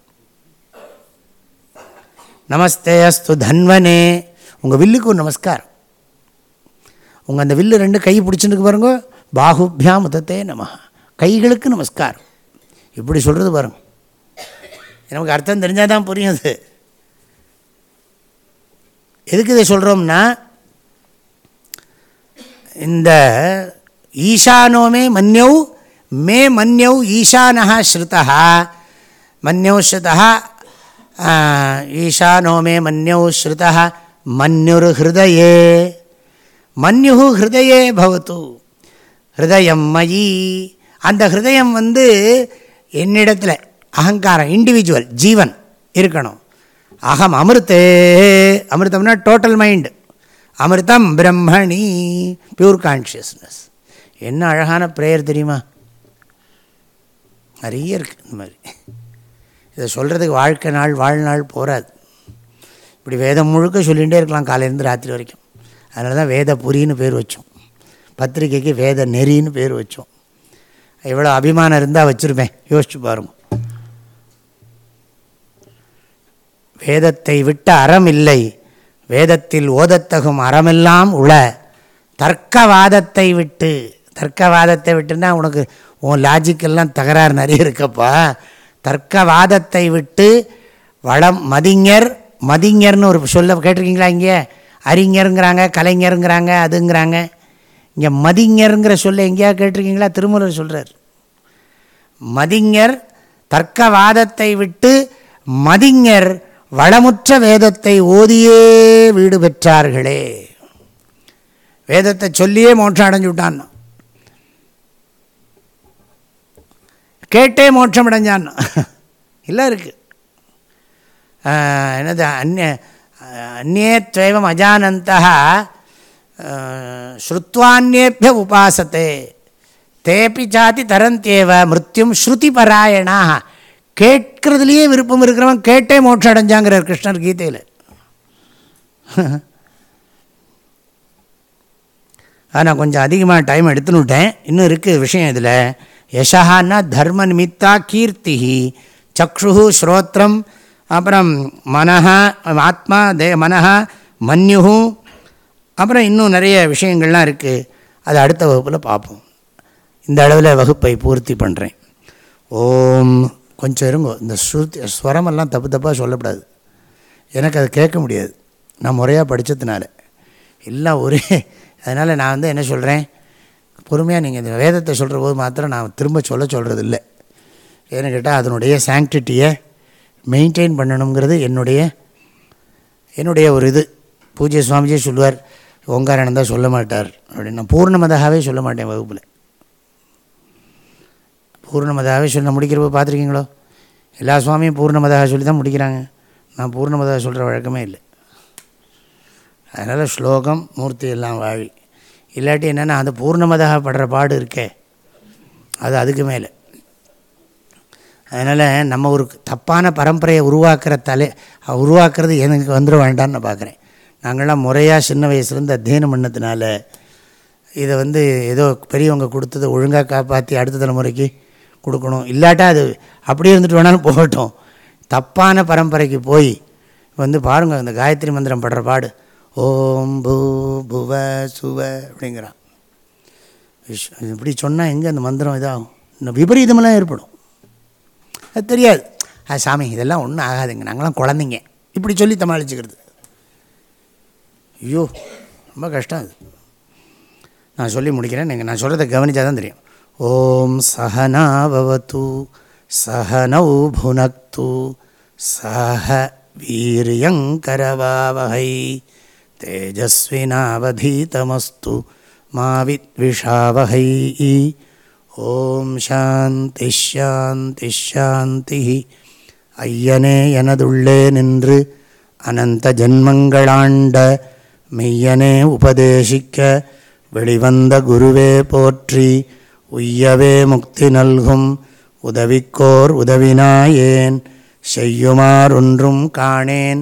S1: நமஸ்தே அஸ்து தன்வனே. உங்கள் வில்லுக்கு ஒரு நமஸ்காரம். உங்கள் அந்த வில்லு ரெண்டு கை பிடிச்சிருக்கு பாருங்க. பாகுபியாம் உதத்தே நம கைகளுக்கு நமஸ்காரம். இப்படி சொல்கிறது பாருங்க. நமக்கு அர்த்தம் தெரிஞ்சால் தான் புரியும் அது. எதுக்கு இதை சொல்கிறோம்னா இந்த ஈசானோமே மன்யவ் மே மன்யவ் ஈசானஹா ஸ்ருதா மன்யவ் ஸ்ருதா ஈசானோ மே மன்யோ ஸ்ருதா மன்யுர் ஹிருதயே. மன்யு ஹிருதயே பவத்து. ஹிருதயம் மயி. அந்த ஹிருதயம் வந்து என்னிடத்தில் அகங்காரம் இண்டிவிஜுவல் ஜீவன் இருக்கணும். அகம் அமிர்தே. அமிர்தம்னா டோட்டல் மைண்டு அமிர்தம் பிரம்மணி பியூர் கான்ஷியஸ்னஸ் என்ன அழகான ப்ரேயர் தெரியுமா? நிறைய இருக்குது இந்த மாதிரி. இதை சொல்கிறதுக்கு வாழ்க்கை நாள் வாழ்நாள் போகாது இப்படி வேதம் முழுக்க சொல்லிகிட்டே இருக்கலாம் காலையிலேருந்து ராத்திரி வரைக்கும். அதனால தான் வேத புரின்னு பேர் வச்சோம். பத்திரிக்கைக்கு வேத நெறின்னு பேர் வச்சோம். எவ்வளோ அபிமானம் இருந்தால் வச்சுருப்பேன் யோசிச்சு பாருங்க. வேதத்தை விட்ட அறம் இல்லை வேதத்தில் ஓதத்தகும் அறமெல்லாம் உள தர்க்கவாதத்தை விட்டு தர்க்கவாதத்தை விட்டுன்னா உனக்கு உன் லாஜிக்கெல்லாம் தகராறு நிறைய இருக்கப்பா. தர்க்கவாதத்தை விட்டு வளம் மதிஞர் மதிஞர்னு ஒரு சொல்ல கேட்டிருக்கீங்களா இங்கே? அறிஞருங்கிறாங்க கலைஞருங்கிறாங்க அதுங்கிறாங்க. இங்கே மதிஞருங்கிற சொல்ல எங்கேயா கேட்டிருக்கீங்களா? திருமூலர் சொல்கிறார் மதிஞர் தர்க்கவாதத்தை விட்டு மதிஞர் வளமுற்ற வேதத்தை ஓதியே வீடு பெற்றார்களே. வேதத்தை சொல்லியே மோட்சம் அடைஞ்சு விட்டான். கேட்டே மோட்சம் அடைஞ்சான் இல்லை இருக்குது என்னது அந்நிய அந்நே துவம் அஜானந்தா ஸ்ருத்வான்யேபிய உபாசத்தே தேப்பி சாத்தி தரந்தேவ மிருத்யும் ஸ்ருதி பராயணாக கேட்கறதுலேயே விருப்பம் இருக்கிறவன் கேட்டே மோட்சம் அடைஞ்சாங்கிறார் கிருஷ்ணர் கீதையில். நான் கொஞ்சம் அதிகமாக டைம் எடுத்துன்னு விட்டேன். இன்னும் இருக்குது விஷயம் இதில். யசகான்னா தர்ம நிமித்தா கீர்த்தி சக்ஷு ஸ்ரோத்திரம் அப்புறம் மனஹா ஆத்மா தே மனஹா மன்யு அப்புறம் இன்னும் நிறைய விஷயங்கள்லாம் இருக்குது அது அடுத்த வகுப்பில் பார்ப்போம். இந்த அளவில் வகுப்பை பூர்த்தி பண்ணுறேன் ஓம். கொஞ்சம் இருங்கோ. இந்த ஸ்ருதி ஸ்வரமெல்லாம் தப்பு தப்பாக சொல்லப்படாது. எனக்கு அது கேட்க முடியாது. நான் முறையாக படித்ததுனால எல்லாம் ஒரே அதனால் நான் வந்து என்ன சொல்கிறேன் பொறுமையாக நீங்கள் இந்த வேதத்தை சொல்கிற போது மாத்திரம் நான் திரும்ப சொல்ல சொல்கிறது இல்லை ஏன்னு கேட்டால் அதனுடைய சாங்டிட்டியை மெயின்டைன் பண்ணணுங்கிறது என்னுடைய என்னுடைய ஒரு இது. பூஜை சுவாமிஜியே சொல்லுவார் ஓங்காரானந்தா சொல்ல மாட்டார். அப்படின்னு நான் பூர்ணமதாகவே சொல்ல மாட்டேன் வகுப்பில். பூர்ணமதாகவே சொல்ல முடிக்கிறப்போ பார்த்துருக்கீங்களோ? எல்லா சுவாமியும் பூர்ணமதாக சொல்லி தான் முடிக்கிறாங்க. நான் பூர்ணமதா சொல்கிற வழக்கமே இல்லை. அதனால் ஸ்லோகம் மூர்த்தி எல்லாம் வாழி. இல்லாட்டி என்னென்னா அந்த பூர்ணமதாக படுற பாடு இருக்கே. அது அதுக்கு மேலே. அதனால் நம்ம ஒரு தப்பான பரம்பரையை உருவாக்குற தலை உருவாக்குறது எனக்கு வந்துட வேண்டாம்னு நான் பார்க்குறேன் நாங்கள்லாம் முறையாக சின்ன வயசுலேருந்து அத்தியனம் பண்ணதுனால இதை வந்து ஏதோ பெரியவங்க கொடுத்ததை ஒழுங்காக காப்பாற்றி அடுத்த தலைமுறைக்கு கொடுக்கணும். இல்லாட்டா அது அப்படியே இருந்துட்டு வேணாலும் போகட்டும். தப்பான பரம்பரைக்கு போய் வந்து பாருங்கள் இந்த காயத்ரி மந்திரம் படுற பாடு. ஓம் பூ புவ சுவ அப்படிங்கிறான். விஷ் இப்படி சொன்னால் எங்கே அந்த மந்திரம் இதாகும்? இன்னும் விபரீதமெல்லாம் ஏற்படும். அது தெரியாது. அது சாமி இதெல்லாம் ஒன்றும் ஆகாதுங்க. நாங்களாம் குழந்தைங்க. இப்படி சொல்லி சமாளிச்சுக்கிறது. ஐயோ ரொம்ப கஷ்டம் அது. நான் சொல்லி முடிக்கிறேன். நீங்கள் நான் சொல்கிறத கவனித்தா தான் தெரியும். ஓம் சகனாபவத்து சகனௌ புனக்து சஹ வீரியங்கரவாவகை தேஜஸ்வினாவதீதமஸ்து மா வித்விஷாவகை ஓம் சாந்தி ஷாந்தி ஷாந்தி ஐயனே எனதுள்ளே நின்று அனந்த ஜென்மங்களாண்ட மெய்யனே உபதேசிக்க வெளிவந்த குருவே போற்றி உய்யவே முக்தி நல்கும் உதவிக்கோர் உதவினாயேன் செய்யுமாறொன்றும் காணேன்